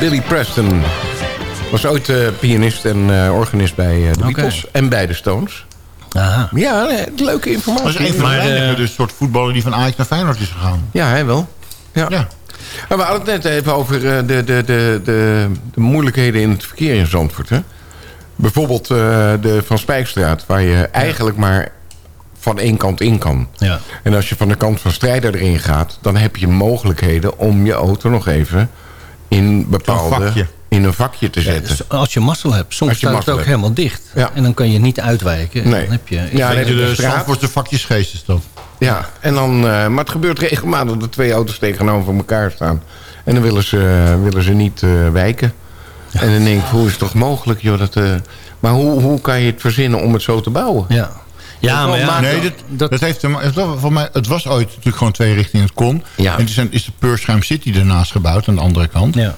Billy Preston. Was ooit eh, pianist en eh, organist bij eh, de. Beatles. En bij de Stones. Aha. Ja, leuke informatie. Dat is een van de dus soort voetballer die van Ajax naar Feyenoord is gegaan. Ja, hij wel. Ja. Ja. Maar we hadden het net even over de, de, de, de, de moeilijkheden in het verkeer in Zandvoort. Hè? Bijvoorbeeld eh, de Van Spijkstraat, waar je eigenlijk maar van één kant in kan. Ja. En als je van de kant van strijder erin gaat... dan heb je mogelijkheden om je auto nog even in bepaalde... in een vakje te zetten. Dus als je mazzel hebt, soms staat het ook hebt. helemaal dicht. Ja. En dan kan je niet uitwijken. Nee. Dan heb je, Ja, je, de de straat. Zandvoortse vakjesgeest is dat. Ja, en dan, eh, maar het gebeurt regelmatig dat de twee auto's tegenover elkaar staan. En dan willen ze, willen ze niet eh, wijken. En dan denk ik, hoe is het toch mogelijk? Joh, dat, eh, maar hoe, hoe kan je het verzinnen om het zo te bouwen? Ja, ja maar ja, nee, dat, dat, heeft hem, het, was- voor mij, het was ooit natuurlijk gewoon twee richtingen het kon. Ja. En toen zijn, is de Peurschuim City ernaast gebouwd aan de andere kant. ja.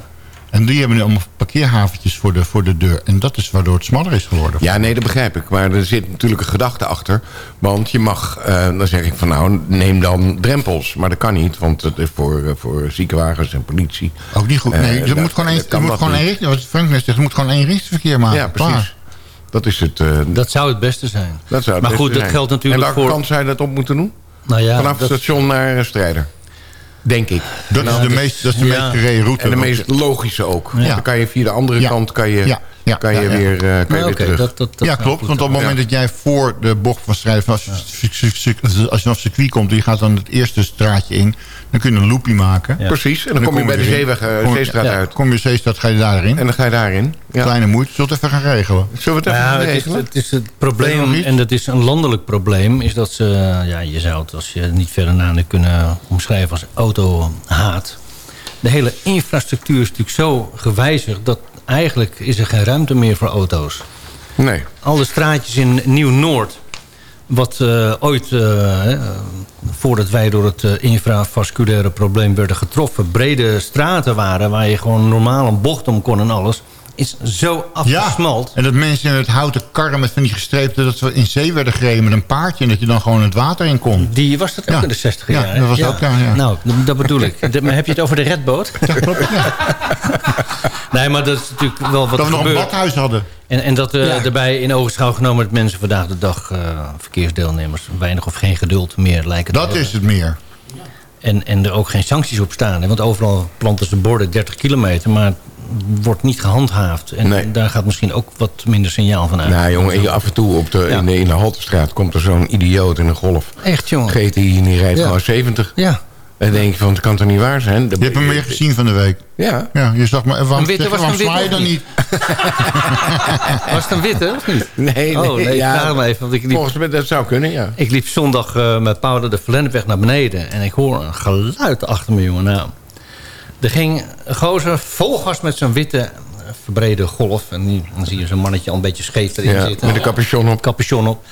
En die hebben nu allemaal parkeerhaventjes voor de, voor de deur. En dat is waardoor het smaller is geworden. Ja, nee, dat begrijp ik. Maar er zit natuurlijk een gedachte achter. Want je mag, eh, dan zeg ik van nou, neem dan drempels. Maar dat kan niet, want het is voor, eh, voor ziekenwagens en politie. Ook niet goed. Nee, dat- moet gewoon één, dat er moet dat gewoon één richting. Wat Frank net zegt, er moet gewoon één richtingsverkeer maken. Ja, precies. Klaar. Dat is het. eh, Dat zou het beste zijn. dat zou het maar beste goed, dat zijn. geldt natuurlijk En welke voor... kant zou je dat op moeten doen? Nou ja, Vanaf dat- het station naar Strijder. Denk ik. Dat is de dat- meest, dat is de ja. meest gereden route. En de meest logische ook. Ja. Dan kan je via de andere Ja. kant kan je, Ja. Kan je Ja, ja. weer, eh, kan je weer oké, terug. dat, dat, dat ja, klopt. Want op het moment dat jij voor de bocht van strijd... Als, als je vanaf het circuit komt... en je gaat dan het eerste straatje in... dan kun je een loopie maken. Ja. Precies. En dan, kom je bij de. Zeeweg, eh, Kom- Zeestraat ja, uit. Kom je Zeestraat, ga je daarin. En dan ga je daarin. Ja. Kleine moeite. Zullen we het even gaan regelen? Zullen we het even Ja, gaan het, is, regelen? het is het probleem, en dat is een landelijk probleem... is dat ze, ja, je zou het als je het niet verder na kunnen omschrijven als autohaat. De hele infrastructuur is natuurlijk zo gewijzigd... dat eigenlijk is er geen ruimte meer voor auto's. Nee. Alle straatjes in Nieuw-Noord... wat eh, ooit, eh, hè, voordat wij door het eh, infravasculaire probleem werden getroffen... brede straten waren waar je gewoon normaal een bocht om kon en alles... is zo afgesmald. En dat mensen in het houten karren met van die gestreepte... dat ze in zee werden gereden met een paardje... en dat je dan gewoon het water in kon. Die was dat ook Ja. in de 60 Ja, jaar. hè? dat was ook ja. Nou, dat- bedoel ik. De- maar heb je het over de redboot? Ja. Ja. Nee, maar dat is natuurlijk wel wat Dat we nog een badhuis hadden. En, en dat eh, Ja. erbij in ogenschouw genomen... dat mensen vandaag de dag, eh, verkeersdeelnemers... weinig of geen geduld meer lijken te Dat is het meer. En, en er ook geen sancties op staan. Hè? Want overal planten ze borden 30 kilometer... maar wordt niet gehandhaafd. En Nee. daar gaat misschien ook wat minder signaal van uit. Nou jongen, af en toe op de, Ja. in, de, in de Haltestraat komt er zo'n idioot in een golf. Echt, jongen. GTI en die rijdt Ja. gewoon 70. Ja. En denk je van, het kan toch niet waar zijn? Dan Je hebt hem meer gezien van de week. Ja. Ja, je zag maar... Waarom, Een witte waarom sla je dan niet? Was het een witte, of niet? Nee, nee. Oh, nee, ja, even. Want ik liep, Volgens mij, dat zou kunnen, ja. ik liep zondag eh, met Paula de Verlennepweg naar beneden. En ik hoor een geluid achter me, jongen. Nou, er ging een gozer vol gas met zo'n witte eh, verbrede golf. En die, dan zie je zo'n mannetje al een beetje scheef erin ja zitten. met een capuchon op. capuchon op.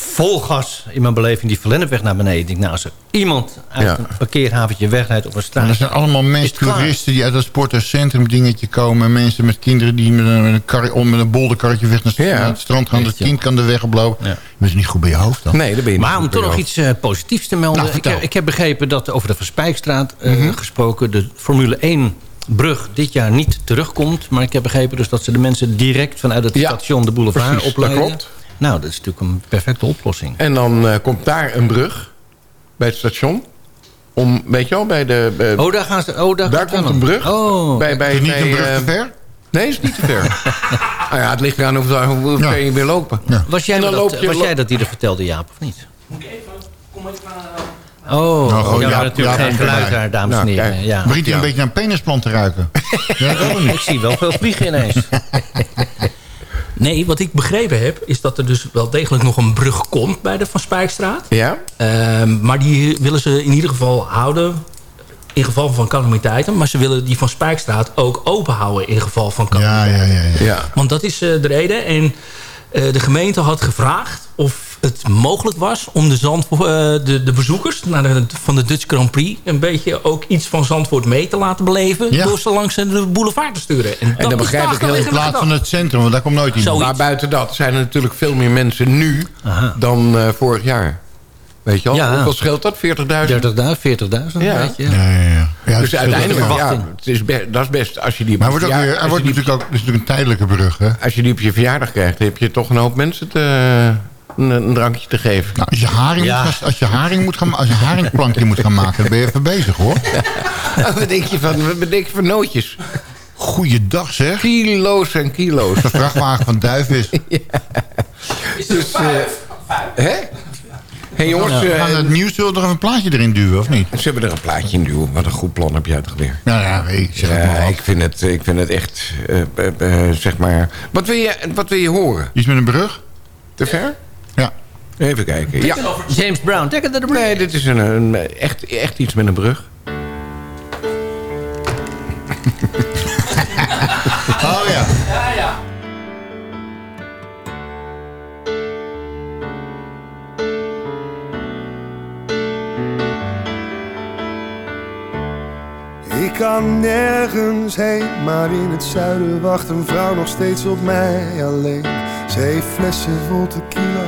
Vol gas in mijn beleving die Verlennepweg naar beneden. Ik denk, nou, als er iemand uit Ja. een parkeerhaventje wegrijdt op een En straat... er zijn allemaal mensen, het toeristen die uit dat sporterscentrum dingetje komen. En mensen met kinderen die met een, met een, kar, om met een bolderkarretje weg naar, Ja. naar het strand gaan. Het kind kan de weg oplopen. Ja. Dat is niet goed bij je hoofd dan. Nee, dat ben je Maar niet om toch nog iets eh, positiefs te melden. Nou, ik, heb- ik heb begrepen dat over de Verspijkstraat eh, Mhm. gesproken... de Formule 1 brug dit jaar niet terugkomt. Maar ik heb begrepen dus dat ze de mensen direct vanuit het Ja, station de boulevard precies, dat opleiden. klopt. Nou, dat is natuurlijk een perfecte oplossing. En dan eh, komt daar een brug bij het station. Om, weet je wel, bij de... bij- Oh, daar gaan ze... Oh, daar, daar komt een brug. Oh, bij, bij, Is niet bij, een brug eh, te ver? Nee, is niet te ver. nou ja, het ligt eraan hoe, hoe Ja. ver je weer lopen. Ja. was jij, dat, loop je- was jij dat die er vertelde, Jaap, of niet? Moet ik even... Kom even... Oh, Nou, ja, Jaap- natuurlijk geen geluid daar, dames en heren. Ja. Begint hij Ja. een beetje naar een penisplant te ruiken? ja, dat wel niet. Ik zie wel veel vliegen ineens. Nee, wat ik begrepen heb, is dat er dus wel degelijk nog een brug komt bij de Van Spijkstraat. Ja? Ehm, maar die willen ze in ieder geval houden in geval van calamiteiten. Maar ze willen die Van Spijkstraat ook open houden in geval van calamiteiten. ja, ja. ja. Ja. Want dat is eh, de reden. En eh, de gemeente had gevraagd of het mogelijk was om de, Zandvo- eh, de, de bezoekers naar de, van de Dutch Grand Prix... een beetje ook iets van Zandvoort mee te laten beleven... Ja. door ze langs de boulevard te sturen. En, dan is begrijp ik heel In plaats van het centrum, want daar komt nooit iemand. Maar buiten dat zijn er natuurlijk veel meer mensen nu Aha. dan eh, vorig jaar. Weet je al? Ja. Hoeveel scheelt dat? 40.000? 30.000, 40.000. Ja. weet je. Ja, ja, ja. ja dus uiteindelijk, ja, het is dat is best als je die op Maar wordt, ook weer, hij wordt natuurlijk ook het is natuurlijk een tijdelijke brug, hè? als je die op je verjaardag krijgt, heb je toch een hoop mensen te, een, een drankje te geven. Nou, als je haring, Ja. moet, gaan, als je haring moet gaan, als je haringplankje moet gaan maken, dan ben je even bezig, hoor. wat denk je van, wat denk je van nootjes? Goeiedag, zeg. Kilo's en kilo's. De vrachtwagen van Duif is. Dus, eh, hè? hey jongens, Ja, eh, gaan het nieuws zullen we er even een plaatje erin duwen, of niet? ze hebben er een plaatje in duwen. Wat een goed plan heb je uitgewerkt. Nou ja, ik zeg het Ja, maar. ik vind het, ik vind het echt, eh, zeg maar... Wat wil, je, wat wil je horen? Iets met een brug? Te ver? Ja. Even kijken. Ja. James Brown, take it to the bridge. Nee, dit is een, een, echt, echt iets met een brug. Oh ja. Ik kan nergens heen, maar in het zuiden wacht een vrouw nog steeds op mij alleen. Ze heeft flessen vol tequila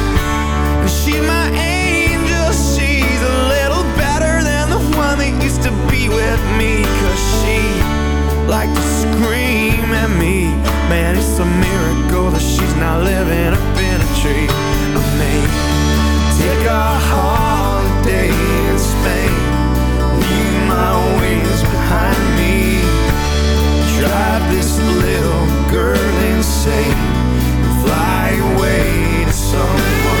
Fly away to someone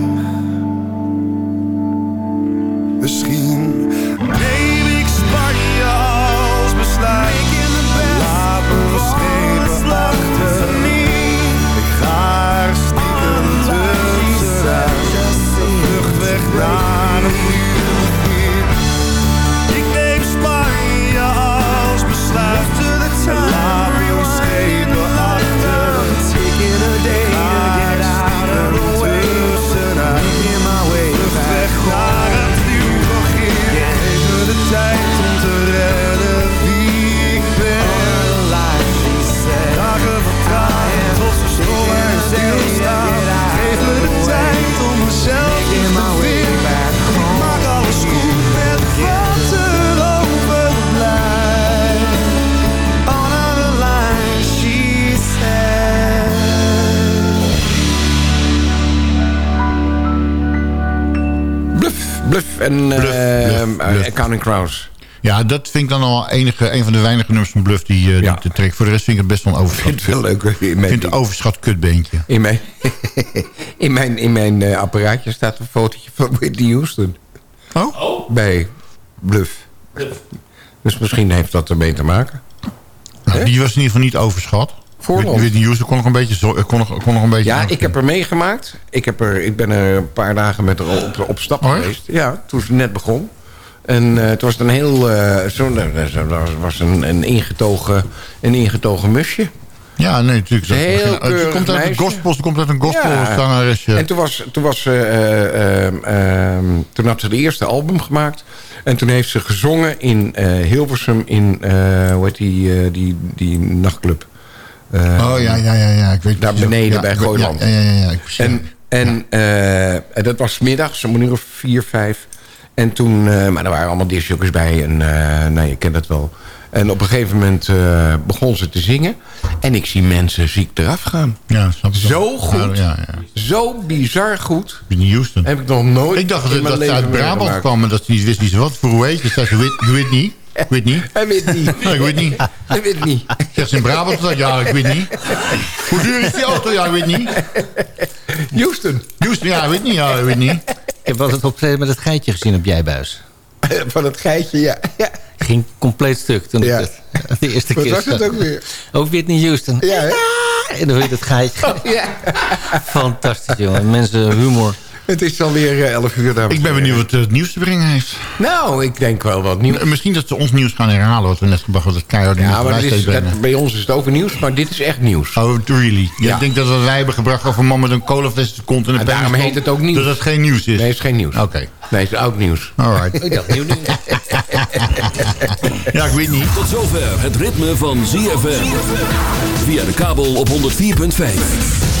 Vlucht weg Bluff, bluff en eh, eh, Accounting Crows. Ja, dat vind ik dan al enige, een van de weinige nummers van Bluff die, eh die te trek. Voor de rest vind ik het best wel een overschat. Ik vind het wel leuk. Ik mijn, vind het een overschat kutbeentje. in mijn, in mijn, in mijn eh, apparaatje staat een fotootje van Whitney Houston. Oh? Bij Bluff. Dus misschien heeft dat ermee te maken. Nou, die was in ieder geval niet overschat. Voorland. Whitney Houston kon nog een beetje... Kon nog, kon nog een beetje Ja, ik heb er meegemaakt. Ik, heb er, ik ben er een paar dagen met haar op, op stap Oh, geweest. Ja, toen ze net begon. En eh, het was een heel... eh zo, er was, was een, een, ingetogen, een ingetogen musje. Ja, nee, natuurlijk. Heel komt uit een gospel, ze komt uit een gospel Ja. En toen, was, toen, was ze, eh, ehm, ehm, toen had ze de eerste album gemaakt. En toen heeft ze gezongen in Hilversum in, hoe heet die, die, die nachtclub. Eh, oh ja, ja, ja, ja. Ik weet Daar beneden Ja, bij Gooiland. Ja, ja, ja. ja, ik. En, en, eh, en dat was middags, om een uur of vier, vijf. En toen, eh, maar er waren allemaal discjockeys bij. En uh, nou, je kent dat wel. En op een gegeven moment begon ze te zingen. En ik zie mensen ziek eraf gaan. Ja, snap ik Zo goed. Ja, ja, ja. Zo bizar goed. Whitney Houston. Heb ik nog nooit Ik dacht in dat, ze uit Brabant kwam en dat ze niet wist ze wat. Voor hoe heet je? Zei Whit- Whitney? Whitney? Hij weet niet. Ik weet niet. Hij weet niet. Zegt ze in Brabant? Ik, Ja, ik weet niet. Hoe duur is die auto? Ja, ik weet niet. Houston. Houston, ja, ik weet niet. Ja, ik weet niet. Ik heb wel het optreden met het geitje gezien op Jijbuis. Van het geitje, ja. ja. Ging compleet stuk toen Ja. ik het de eerste Wat keer was het zag. ook weer? Ook Whitney Houston. Ja, hè? En dan hoor je het geitje. ja. Fantastisch, jongen. Mensen, humor. Het is alweer uh, 11 uur. dames Ik ben en benieuwd wat het nieuws te brengen heeft. Nou, ik denk wel wat nieuws. Misschien dat ze ons nieuws gaan herhalen. Wat we net gebracht hebben. Dat keihard nieuws Ja, maar is, dat, bij ons is het over nieuws, maar dit is echt nieuws. Oh, really? Ja. Ik denk dat wat wij hebben gebracht over een man met een de kont en een En daarom heet het ook nieuws. Dat het geen nieuws is. Nee, het is geen nieuws. Oké. Nee, het is oud nieuws. Alright. Ik dacht nieuw nieuws. ja, ik weet niet. Tot zover het ritme van ZFM. Via de kabel op 104.5.